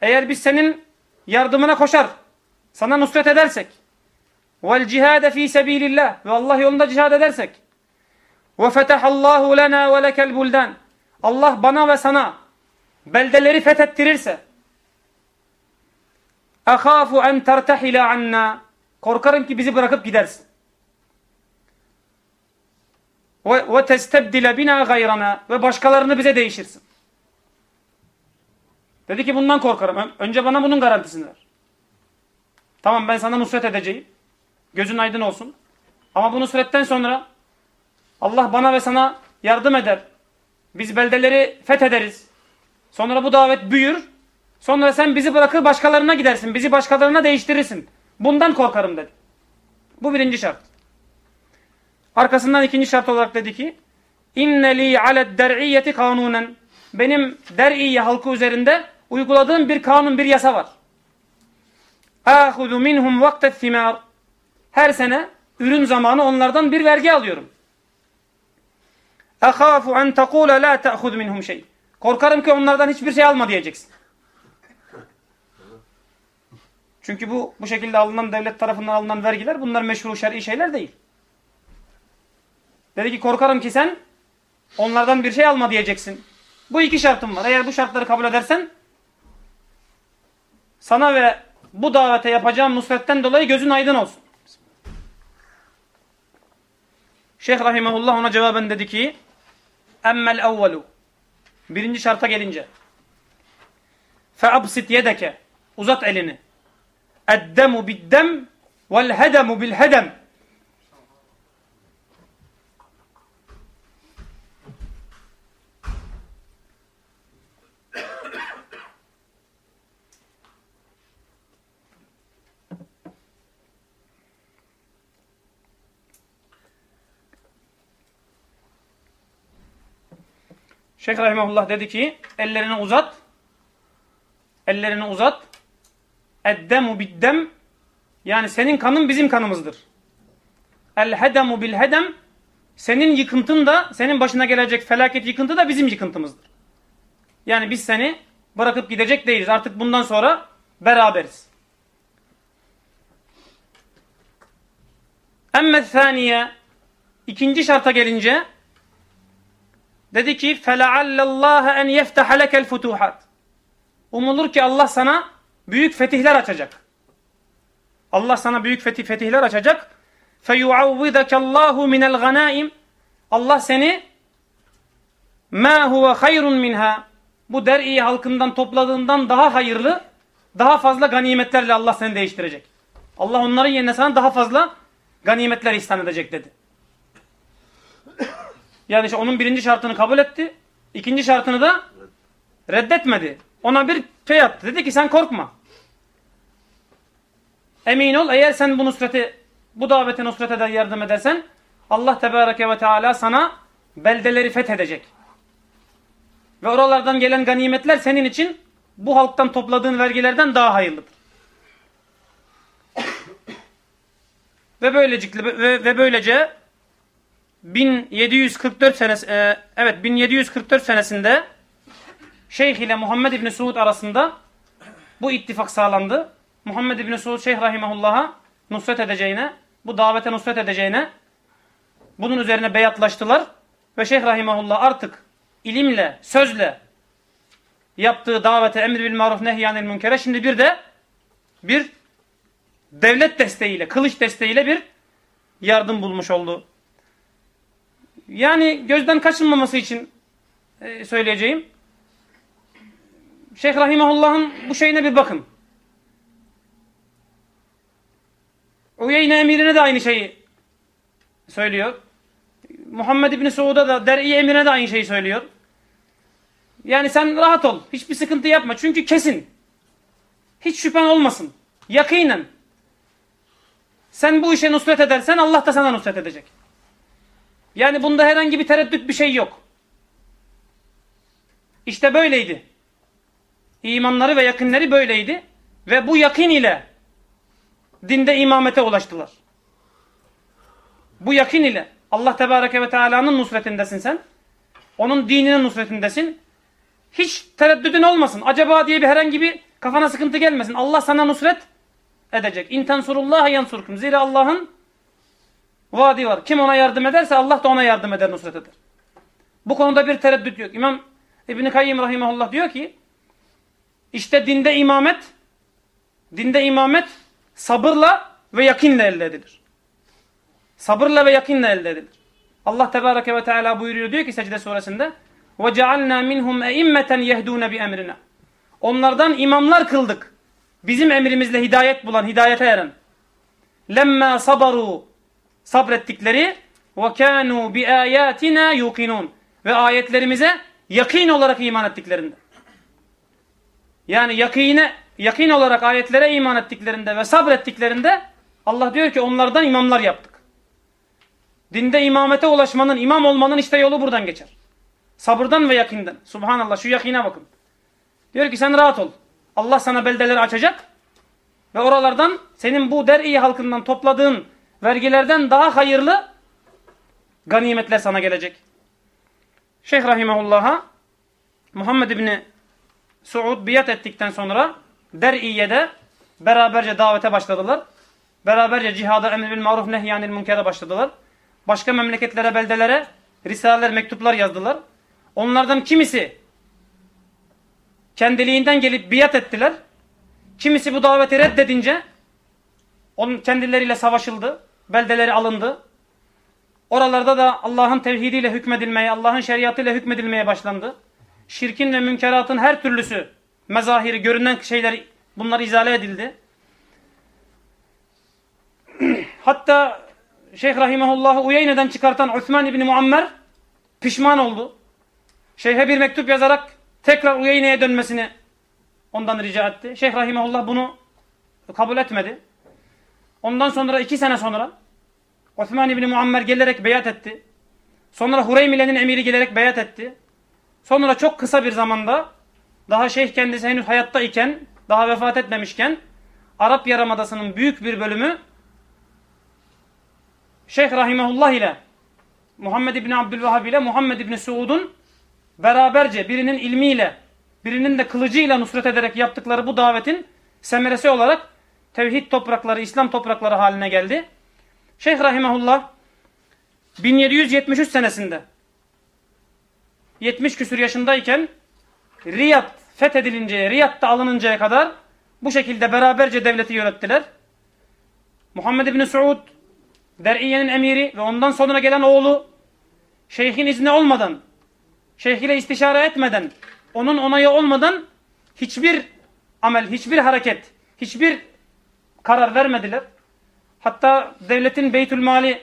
Eğer biz senin yardımına koşar, sana nusret edersek vel cihade fî sebîlillah ve Allah yolunda cihad edersek ve fetehallahu lena ve lekel buldan Allah bana ve sana beldeleri fethettirirse Ahafu en tertehile anna. Korkarım ki bizi bırakıp gidersin. Ve, testebdile bina gayrana. Ve başkalarını bize değişirsin. Dedi ki bundan korkarım. Önce bana bunun garantisini ver. Tamam ben sana nusret edeceğim. Gözün aydın olsun. Ama bu nusretten sonra Allah bana ve sana yardım eder. Biz beldeleri fethederiz. Sonra bu davet büyür. Sonra sen bizi bırakır başkalarına gidersin. Bizi başkalarına değiştirirsin. Bundan korkarım dedi. Bu birinci şart. Arkasından ikinci şart olarak dedi ki İnne li aled der'iyeti kanunen Benim der'iye halkı üzerinde uyguladığım bir kanun, bir yasa var. Ahudu minhum vaktet thimar Her sene ürün zamanı onlardan bir vergi alıyorum. Ahafu en tekule la te'hud minhum şey. Korkarım ki onlardan hiçbir şey alma diyeceksin. Çünkü bu bu şekilde alınan devlet tarafından alınan vergiler bunlar meşru şer'i şeyler değil. Dedi ki korkarım ki sen onlardan bir şey alma diyeceksin. Bu iki şartım var. Eğer bu şartları kabul edersen sana ve bu davete yapacağım nusretten dolayı gözün aydın olsun. Şeyh Rahimahullah ona cevaben dedi ki emmel evvelu birinci şarta gelince feabsit yedeke uzat elini Eddemu biddem vel hedemu bil hedem. Şeyh Rahimahullah dedi ki ellerini uzat ellerini uzat Eddemu biddem yani senin kanın bizim kanımızdır. El hedemu bil hedem senin yıkıntın da senin başına gelecek felaket yıkıntı da bizim yıkıntımızdır. Yani biz seni bırakıp gidecek değiliz. Artık bundan sonra beraberiz. Emme saniye ikinci şarta gelince dedi ki feleallallâhe en yeftehe lekel futuhat. Umulur ki Allah sana büyük fetihler açacak. Allah sana büyük fetih fetihler açacak. فَيُعَوِّذَكَ اللّٰهُ مِنَ الْغَنَائِمِ Allah seni مَا هُوَ خَيْرٌ minha Bu der'i halkından topladığından daha hayırlı, daha fazla ganimetlerle Allah seni değiştirecek. Allah onların yerine sana daha fazla ganimetler ihsan edecek dedi. Yani işte onun birinci şartını kabul etti. ikinci şartını da reddetmedi. Ona bir şey attı. Dedi ki sen korkma. Emin ol eğer sen bu nusreti, bu davete nusret eder yardım edersen Allah Tebareke ve Teala sana beldeleri fethedecek. Ve oralardan gelen ganimetler senin için bu halktan topladığın vergilerden daha hayırlıdır. ve böylece ve, ve böylece 1744 senesi e, evet 1744 senesinde Şeyh ile Muhammed İbni Suud arasında bu ittifak sağlandı. Muhammed İbni Suud Şeyh Rahimahullah'a nusret edeceğine, bu davete nusret edeceğine bunun üzerine beyatlaştılar. Ve Şeyh Rahimahullah artık ilimle, sözle yaptığı davete emir bil maruf nehyanil münkere şimdi bir de bir devlet desteğiyle, kılıç desteğiyle bir yardım bulmuş oldu. Yani gözden kaçınmaması için e, söyleyeceğim. Şeyh Rahimahullah'ın bu şeyine bir bakın. Uyeyne emirine de aynı şeyi söylüyor. Muhammed İbni Suud'a da Der'i emirine de aynı şeyi söylüyor. Yani sen rahat ol. Hiçbir sıkıntı yapma. Çünkü kesin. Hiç şüphen olmasın. Yakinen. Sen bu işe nusret edersen Allah da sana nusret edecek. Yani bunda herhangi bir tereddüt bir şey yok. İşte böyleydi. İmanları ve yakınları böyleydi. Ve bu yakın ile dinde imamete ulaştılar. Bu yakın ile Allah Tebareke ve Teala'nın nusretindesin sen. Onun dininin nusretindesin. Hiç tereddüdün olmasın. Acaba diye bir herhangi bir kafana sıkıntı gelmesin. Allah sana nusret edecek. İntensurullah yansurkum. Zira Allah'ın vaadi var. Kim ona yardım ederse Allah da ona yardım eder, nusret eder. Bu konuda bir tereddüt yok. İmam İbn-i Kayyim Rahimahullah diyor ki işte dinde imamet dinde imamet sabırla ve yakinle elde edilir. Sabırla ve yakinle elde edilir. Allah Tebareke ve Teala buyuruyor diyor ki secde suresinde وَجَعَلْنَا مِنْهُمْ اَئِمَّةً يَهْدُونَ بِاَمْرِنَا Onlardan imamlar kıldık. Bizim emrimizle hidayet bulan, hidayete eren. لَمَّا صَبَرُوا Sabrettikleri وَكَانُوا بِآيَاتِنَا يُقِنُونَ Ve ayetlerimize yakin olarak iman ettiklerinde. Yani yakine, yakin olarak ayetlere iman ettiklerinde ve sabrettiklerinde Allah diyor ki onlardan imamlar yaptık. Dinde imamete ulaşmanın, imam olmanın işte yolu buradan geçer. Sabırdan ve yakinden. Subhanallah şu yakine bakın. Diyor ki sen rahat ol. Allah sana beldeleri açacak ve oralardan senin bu der'i halkından topladığın vergilerden daha hayırlı ganimetler sana gelecek. Şeyh Rahimahullah'a Muhammed İbni Suud biat ettikten sonra Der'iye'de beraberce davete başladılar. Beraberce cihada emir bil maruf nehyanil münkere başladılar. Başka memleketlere, beldelere risaleler, mektuplar yazdılar. Onlardan kimisi kendiliğinden gelip biat ettiler. Kimisi bu daveti reddedince onun kendileriyle savaşıldı. Beldeleri alındı. Oralarda da Allah'ın tevhidiyle hükmedilmeye, Allah'ın şeriatıyla hükmedilmeye başlandı. Şirkin ve münkeratın her türlüsü, mezahiri, görünen şeyler bunlar izale edildi. Hatta Şeyh Rahimahullah'ı Uyeyne'den çıkartan Osman İbni Muammer pişman oldu. Şeyh'e bir mektup yazarak tekrar Uyeyne'ye dönmesini ondan rica etti. Şeyh Rahimahullah bunu kabul etmedi. Ondan sonra iki sene sonra Osman İbni Muammer gelerek beyat etti. Sonra Hureymile'nin emiri gelerek beyat etti. Sonra çok kısa bir zamanda daha şeyh kendisi henüz hayatta iken, daha vefat etmemişken Arap Yarımadası'nın büyük bir bölümü Şeyh Rahimahullah ile Muhammed İbni Abdülvahhab ile Muhammed İbni Suud'un beraberce birinin ilmiyle birinin de kılıcıyla nusret ederek yaptıkları bu davetin semeresi olarak tevhid toprakları, İslam toprakları haline geldi. Şeyh Rahimahullah 1773 senesinde 70 küsür yaşındayken Riyad fethedilinceye, Riyad'da alınıncaya kadar bu şekilde beraberce devleti yönettiler. Muhammed İbni Suud Der'iye'nin emiri ve ondan sonra gelen oğlu şeyhin izni olmadan, şeyh ile istişare etmeden, onun onayı olmadan hiçbir amel, hiçbir hareket, hiçbir karar vermediler. Hatta devletin beytül mali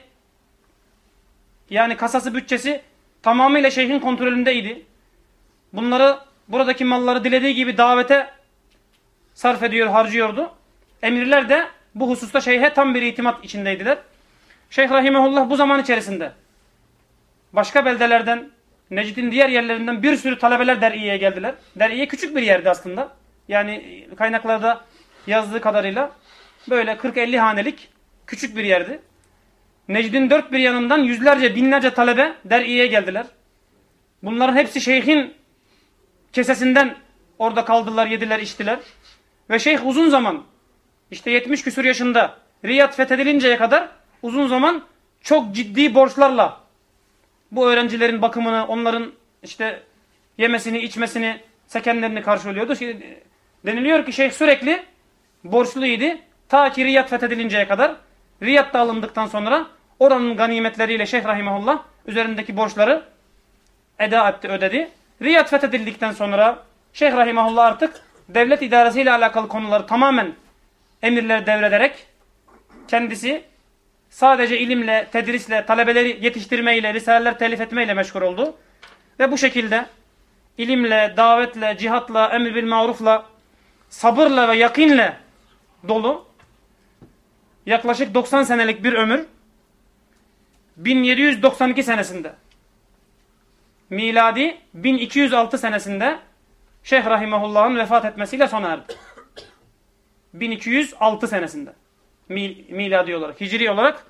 yani kasası bütçesi tamamıyla şeyhin kontrolündeydi. Bunları buradaki malları dilediği gibi davete sarf ediyor, harcıyordu. Emirler de bu hususta şeyhe tam bir itimat içindeydiler. Şeyh Rahimehullah bu zaman içerisinde başka beldelerden, Necd'in diğer yerlerinden bir sürü talebeler Der'iye'ye geldiler. Der'iye küçük bir yerdi aslında. Yani kaynaklarda yazdığı kadarıyla böyle 40-50 hanelik küçük bir yerdi. Necd'in dört bir yanından yüzlerce, binlerce talebe Der'iye'ye geldiler. Bunların hepsi şeyhin kesesinden orada kaldılar, yediler, içtiler. Ve şeyh uzun zaman, işte 70 küsur yaşında Riyad fethedilinceye kadar uzun zaman çok ciddi borçlarla bu öğrencilerin bakımını, onların işte yemesini, içmesini, sekenlerini karşılıyordu. Şimdi deniliyor ki şeyh sürekli borçluydu. Ta ki Riyad fethedilinceye kadar. Riyad da alındıktan sonra oranın ganimetleriyle Şeyh Rahimahullah üzerindeki borçları eda etti, ödedi. Riyad fethedildikten sonra Şeyh Rahimahullah artık devlet idaresiyle alakalı konuları tamamen emirleri devrederek kendisi sadece ilimle, tedrisle, talebeleri yetiştirmeyle, risaleler telif etmeyle meşgul oldu. Ve bu şekilde ilimle, davetle, cihatla, emir bil marufla, sabırla ve yakinle dolu yaklaşık 90 senelik bir ömür 1792 senesinde miladi 1206 senesinde Şeyh Rahimahullah'ın vefat etmesiyle sona erdi. 1206 senesinde. Miladi olarak, hicri olarak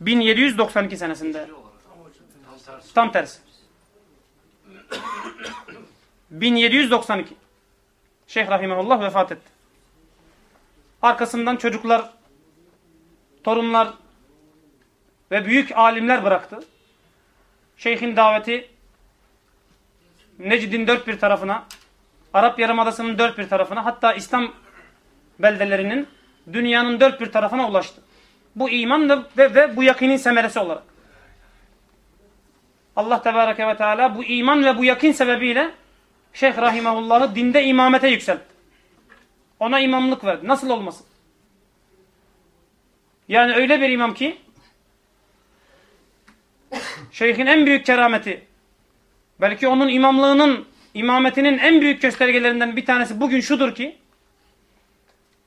1792 senesinde. Tam tersi. 1792. Şeyh Rahimahullah vefat etti. Arkasından çocuklar, torunlar ve büyük alimler bıraktı. Şeyhin daveti Necid'in dört bir tarafına, Arap Yarımadası'nın dört bir tarafına, hatta İslam beldelerinin dünyanın dört bir tarafına ulaştı. Bu iman ve, ve, bu yakinin semeresi olarak. Allah Tebareke ve Teala bu iman ve bu yakin sebebiyle Şeyh Rahimahullah'ı dinde imamete yükseltti. Ona imamlık verdi. Nasıl olmasın? Yani öyle bir imam ki Şeyhin en büyük kerameti. Belki onun imamlığının imametinin en büyük göstergelerinden bir tanesi bugün şudur ki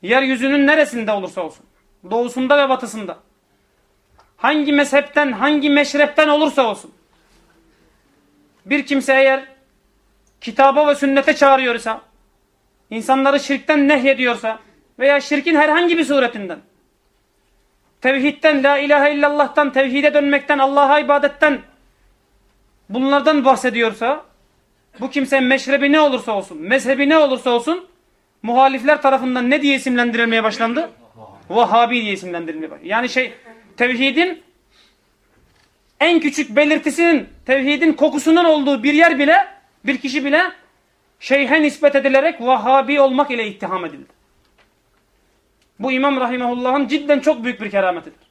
yeryüzünün neresinde olursa olsun doğusunda ve batısında hangi mezhepten hangi meşrepten olursa olsun bir kimse eğer kitaba ve sünnete çağırıyorsa insanları şirkten nehyediyorsa veya şirkin herhangi bir suretinden tevhidden, la ilahe illallah'tan, tevhide dönmekten, Allah'a ibadetten bunlardan bahsediyorsa bu kimse meşrebi ne olursa olsun, mezhebi ne olursa olsun muhalifler tarafından ne diye isimlendirilmeye başlandı? Vahhabi diye isimlendirilmeye başlandı. Yani şey tevhidin en küçük belirtisinin tevhidin kokusunun olduğu bir yer bile bir kişi bile şeyhe nispet edilerek Vahhabi olmak ile ittiham edildi. Bu İmam Rahimahullah'ın cidden çok büyük bir kerametidir.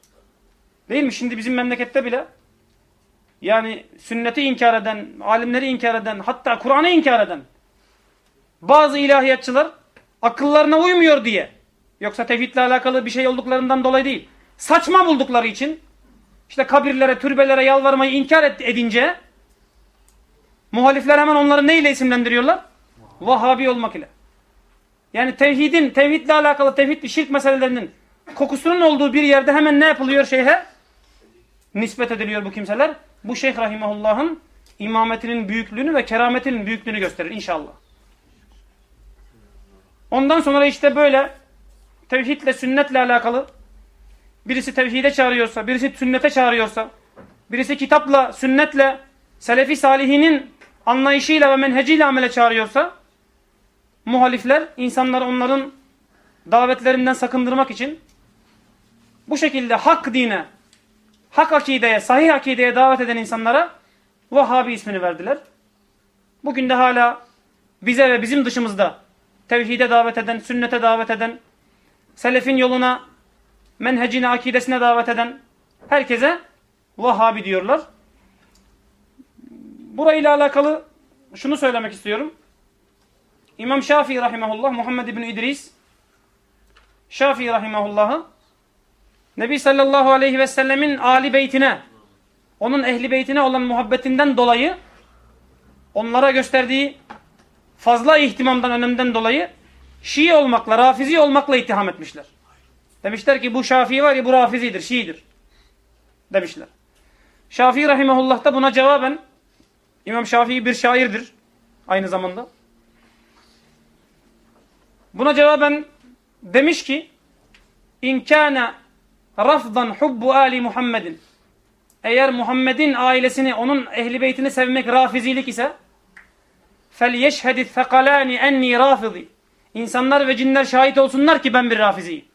Değil mi? Şimdi bizim memlekette bile yani sünneti inkar eden, alimleri inkar eden, hatta Kur'an'ı inkar eden bazı ilahiyatçılar akıllarına uymuyor diye yoksa tevhidle alakalı bir şey olduklarından dolayı değil. Saçma buldukları için işte kabirlere, türbelere yalvarmayı inkar edince muhalifler hemen onları neyle isimlendiriyorlar? Vahabi olmak ile. Yani tevhidin, tevhidle alakalı tevhid şirk meselelerinin kokusunun olduğu bir yerde hemen ne yapılıyor şeyhe? Nispet ediliyor bu kimseler. Bu şeyh rahimahullah'ın imametinin büyüklüğünü ve kerametinin büyüklüğünü gösterir inşallah. Ondan sonra işte böyle tevhidle, sünnetle alakalı birisi tevhide çağırıyorsa, birisi sünnete çağırıyorsa, birisi kitapla, sünnetle, selefi salihinin anlayışıyla ve menheciyle amele çağırıyorsa muhalifler insanları onların davetlerinden sakındırmak için bu şekilde hak dine, hak akideye, sahih akideye davet eden insanlara Vahhabi ismini verdiler. Bugün de hala bize ve bizim dışımızda tevhide davet eden, sünnete davet eden, selefin yoluna, menhecine, akidesine davet eden herkese Vahhabi diyorlar. Burayla alakalı şunu söylemek istiyorum. İmam Şafii rahimahullah, Muhammed bin İdris Şafii rahimahullah'ı Nebi sallallahu aleyhi ve sellemin Ali beytine, onun ehli beytine olan muhabbetinden dolayı onlara gösterdiği fazla ihtimamdan, önemden dolayı Şii olmakla, Rafizi olmakla itham etmişler. Demişler ki bu Şafii var ya bu Rafizidir, Şii'dir. Demişler. Şafii rahimahullah da buna cevaben İmam Şafii bir şairdir aynı zamanda. Buna cevaben demiş ki İn kana rafdan hubbu ali Muhammedin eğer Muhammed'in ailesini, onun ehli beytini sevmek rafizilik ise فَلْيَشْهَدِ الثَّقَلَانِ اَنِّي رَافِضِ İnsanlar ve cinler şahit olsunlar ki ben bir rafiziyim.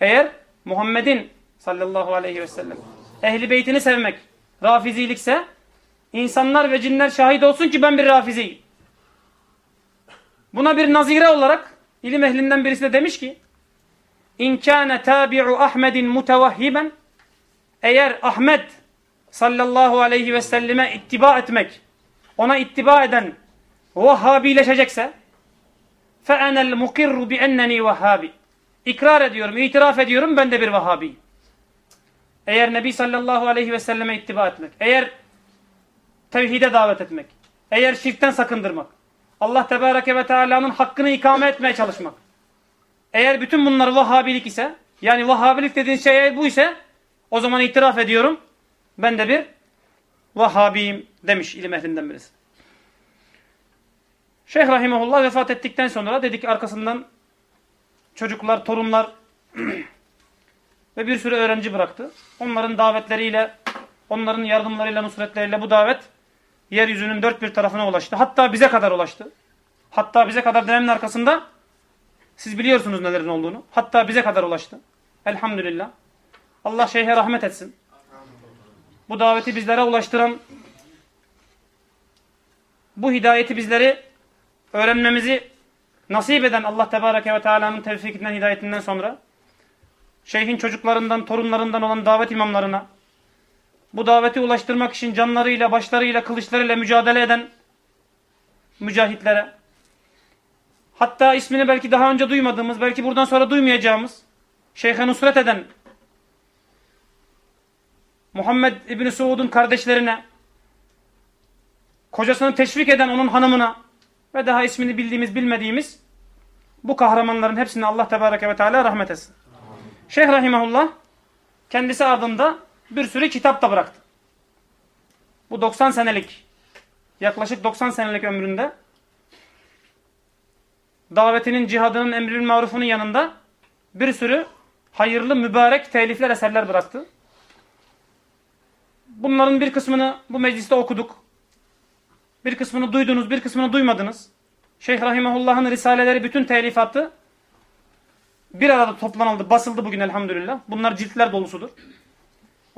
Eğer Muhammed'in sallallahu aleyhi ve sellem ehli beytini sevmek rafizilikse insanlar ve cinler şahit olsun ki ben bir rafiziyim. Buna bir nazire olarak ilim ehlinden birisi de demiş ki İn kâne tabi'u Ahmedin mutevahhiben eğer Ahmet sallallahu aleyhi ve selleme ittiba etmek ona ittiba eden Vahhabileşecekse فَاَنَا الْمُقِرُّ بِاَنَّنِي Vahhabi İkrar ediyorum, itiraf ediyorum ben de bir Vahhabi. Eğer Nebi sallallahu aleyhi ve selleme ittiba etmek, eğer tevhide davet etmek, eğer şirkten sakındırmak, Allah Tebareke ve Teala'nın hakkını ikame etmeye çalışmak. Eğer bütün bunlar Vahhabilik ise, yani Vahhabilik dediğin şey bu ise, o zaman itiraf ediyorum, ben de bir Vahhabiyim demiş ilim ehlinden birisi. Şeyh Rahimahullah vefat ettikten sonra dedik arkasından çocuklar, torunlar ve bir sürü öğrenci bıraktı. Onların davetleriyle, onların yardımlarıyla, nusretleriyle bu davet yeryüzünün dört bir tarafına ulaştı. Hatta bize kadar ulaştı. Hatta bize kadar denemin arkasında siz biliyorsunuz nelerin olduğunu. Hatta bize kadar ulaştı. Elhamdülillah. Allah şeyhe rahmet etsin. Bu daveti bizlere ulaştıran, bu hidayeti bizleri öğrenmemizi nasip eden Allah Tebareke ve Teala'nın tevfikinden, hidayetinden sonra şeyhin çocuklarından, torunlarından olan davet imamlarına, bu daveti ulaştırmak için canlarıyla, başlarıyla, kılıçlarıyla mücadele eden mücahitlere, hatta ismini belki daha önce duymadığımız, belki buradan sonra duymayacağımız, şeyhe nusret eden Muhammed İbni Suud'un kardeşlerine, kocasını teşvik eden onun hanımına ve daha ismini bildiğimiz bilmediğimiz bu kahramanların hepsine Allah Tebareke ve Teala rahmet etsin. Şeyh Rahimahullah kendisi ardında bir sürü kitap da bıraktı. Bu 90 senelik, yaklaşık 90 senelik ömründe davetinin, cihadının, emrinin marufunun yanında bir sürü hayırlı, mübarek telifler, eserler bıraktı. Bunların bir kısmını bu mecliste okuduk. Bir kısmını duydunuz, bir kısmını duymadınız. Şeyh Rahimahullah'ın risaleleri, bütün telifatı bir arada toplanıldı, basıldı bugün elhamdülillah. Bunlar ciltler dolusudur.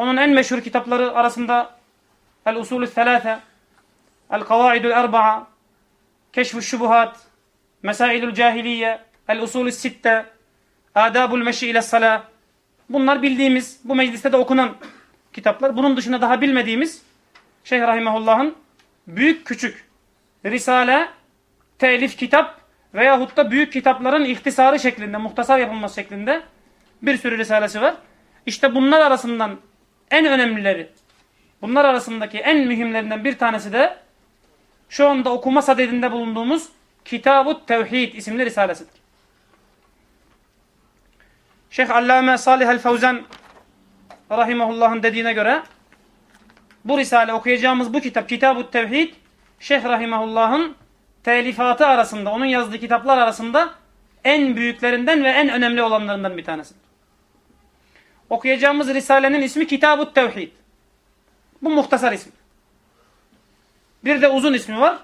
Onun en meşhur kitapları arasında El-Usulü Thelâfe, El-Kavaidül Erba'a, Keşf-ü Şubuhat, Mesailül Cahiliye, El-Usulü Sitte, Adabul Meşi ile Salah. Bunlar bildiğimiz, bu mecliste de okunan kitaplar. Bunun dışında daha bilmediğimiz Şeyh Rahimahullah'ın büyük küçük risale, telif kitap veyahut da büyük kitapların ihtisarı şeklinde, muhtasar yapılması şeklinde bir sürü risalesi var. İşte bunlar arasından en önemlileri, bunlar arasındaki en mühimlerinden bir tanesi de şu anda okuma sadedinde bulunduğumuz Kitab-ı Tevhid isimli risalesidir. Şeyh Allame Salih el-Fevzen Rahimahullah'ın dediğine göre bu risale okuyacağımız bu kitap Kitab-ı Tevhid Şeyh Rahimahullah'ın telifatı arasında, onun yazdığı kitaplar arasında en büyüklerinden ve en önemli olanlarından bir tanesidir. Okuyacağımız risalenin ismi Kitab-ı Tevhid. Bu muhtasar ismi. Bir de uzun ismi var.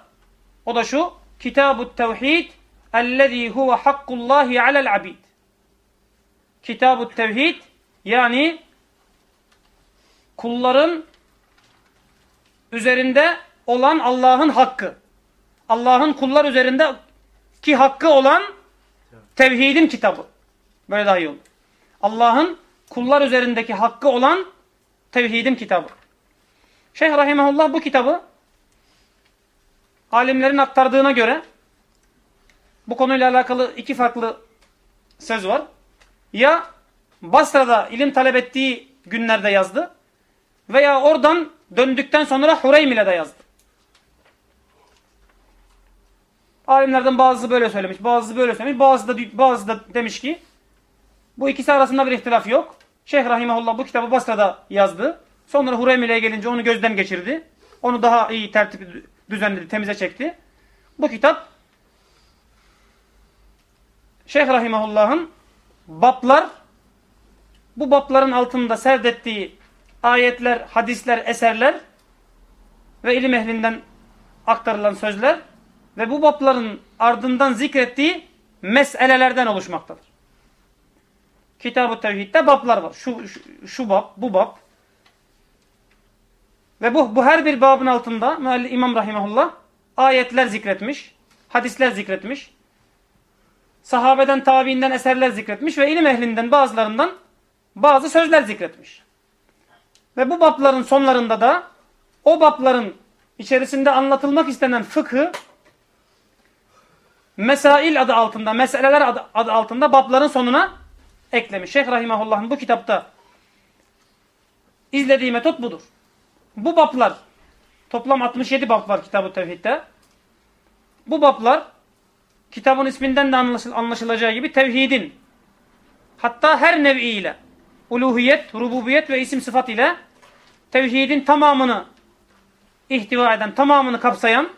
O da şu. Kitab-ı Tevhid ellezî huve hakkullâhi alel abid. Kitab-ı Tevhid yani kulların üzerinde olan Allah'ın hakkı. Allah'ın kullar üzerinde ki hakkı olan tevhidin kitabı. Böyle daha iyi olur. Allah'ın kullar üzerindeki hakkı olan tevhidin kitabı. Şeyh Rahimahullah bu kitabı alimlerin aktardığına göre bu konuyla alakalı iki farklı söz var. Ya Basra'da ilim talep ettiği günlerde yazdı veya oradan döndükten sonra Hureymil'e de yazdı. Alimlerden bazısı böyle söylemiş, bazısı böyle söylemiş, bazısı da, bazısı da demiş ki bu ikisi arasında bir ihtilaf yok. Şeyh Rahimahullah bu kitabı Basra'da yazdı. Sonra Hureymile'ye gelince onu gözden geçirdi. Onu daha iyi tertip düzenledi, temize çekti. Bu kitap Şeyh Rahimahullah'ın bablar bu babların altında serdettiği ayetler, hadisler, eserler ve ilim ehlinden aktarılan sözler ve bu babların ardından zikrettiği meselelerden oluşmaktadır. Kitab-ı Tevhid'de bablar var. Şu, şu, şu bab, bu bab. Ve bu, bu her bir babın altında İmam Rahimahullah ayetler zikretmiş, hadisler zikretmiş, sahabeden, tabiinden eserler zikretmiş ve ilim ehlinden bazılarından bazı sözler zikretmiş. Ve bu babların sonlarında da o babların içerisinde anlatılmak istenen fıkhı Mesail adı altında, meseleler adı, adı altında babların sonuna eklemiş. Şeyh Rahimahullah'ın bu kitapta izlediği metot budur. Bu bablar, toplam 67 bab var kitabı tevhidde. Bu bablar, kitabın isminden de anlaşılacağı gibi tevhidin, hatta her neviyle, uluhiyet, rububiyet ve isim sıfat ile tevhidin tamamını ihtiva eden, tamamını kapsayan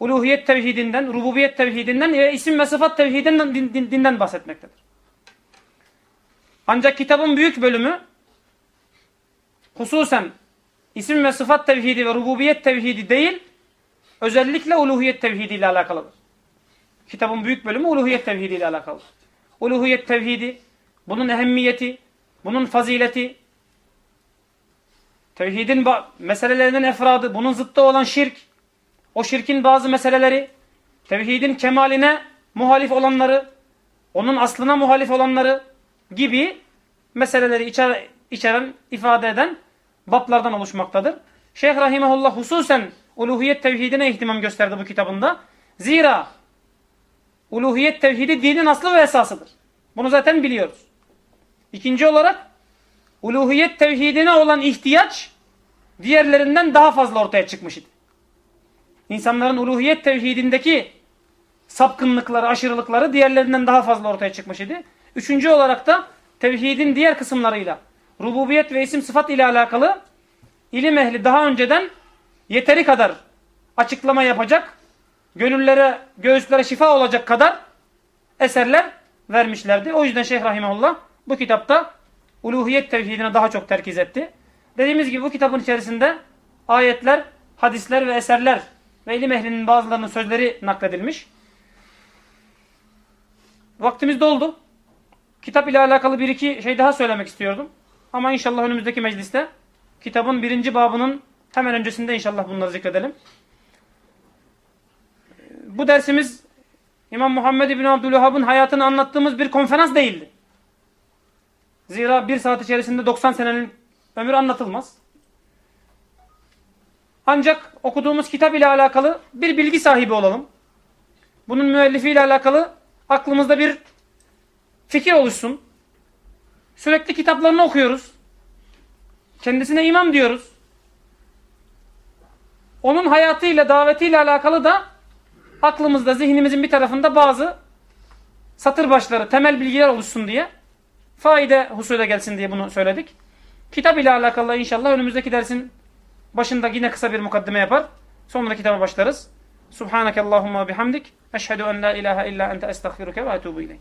uluhiyet tevhidinden, rububiyet tevhidinden ve isim ve sıfat tevhidinden din, din, dinden bahsetmektedir. Ancak kitabın büyük bölümü hususen isim ve sıfat tevhidi ve rububiyet tevhidi değil, özellikle uluhiyet tevhidi ile alakalıdır. Kitabın büyük bölümü uluhiyet tevhidi ile alakalıdır. Uluhiyet tevhidi, bunun ehemmiyeti, bunun fazileti, tevhidin meselelerinin efradı, bunun zıttı olan şirk, o şirkin bazı meseleleri, tevhidin kemaline muhalif olanları, onun aslına muhalif olanları gibi meseleleri içer, içeren, ifade eden bablardan oluşmaktadır. Şeyh Rahimahullah hususen uluhiyet tevhidine ihtimam gösterdi bu kitabında. Zira uluhiyet tevhidi dinin aslı ve esasıdır. Bunu zaten biliyoruz. İkinci olarak uluhiyet tevhidine olan ihtiyaç diğerlerinden daha fazla ortaya çıkmış idi. İnsanların uluhiyet tevhidindeki sapkınlıkları, aşırılıkları diğerlerinden daha fazla ortaya çıkmış idi. Üçüncü olarak da tevhidin diğer kısımlarıyla rububiyet ve isim sıfat ile alakalı ilim ehli daha önceden yeteri kadar açıklama yapacak, gönüllere, göğüslere şifa olacak kadar eserler vermişlerdi. O yüzden Şeyh Rahimahullah bu kitapta uluhiyet tevhidine daha çok terkiz etti. Dediğimiz gibi bu kitabın içerisinde ayetler, hadisler ve eserler ve ilim ehlinin bazılarının sözleri nakledilmiş. Vaktimiz doldu. Kitap ile alakalı bir iki şey daha söylemek istiyordum. Ama inşallah önümüzdeki mecliste kitabın birinci babının hemen öncesinde inşallah bunları zikredelim. Bu dersimiz İmam Muhammed bin Abdülhab'ın hayatını anlattığımız bir konferans değildi. Zira bir saat içerisinde 90 senenin ömür anlatılmaz. Ancak okuduğumuz kitap ile alakalı bir bilgi sahibi olalım. Bunun müellifi ile alakalı aklımızda bir fikir oluşsun. Sürekli kitaplarını okuyoruz. Kendisine imam diyoruz. Onun hayatıyla, davetiyle alakalı da aklımızda, zihnimizin bir tarafında bazı satır başları, temel bilgiler oluşsun diye faide husule gelsin diye bunu söyledik. Kitap ile alakalı inşallah önümüzdeki dersin başında yine kısa bir mukaddime yapar. Sonra kitaba başlarız. Subhanakallahumma bihamdik. Eşhedü en la ilahe illa ente estağfiruke ve etubu ileyk.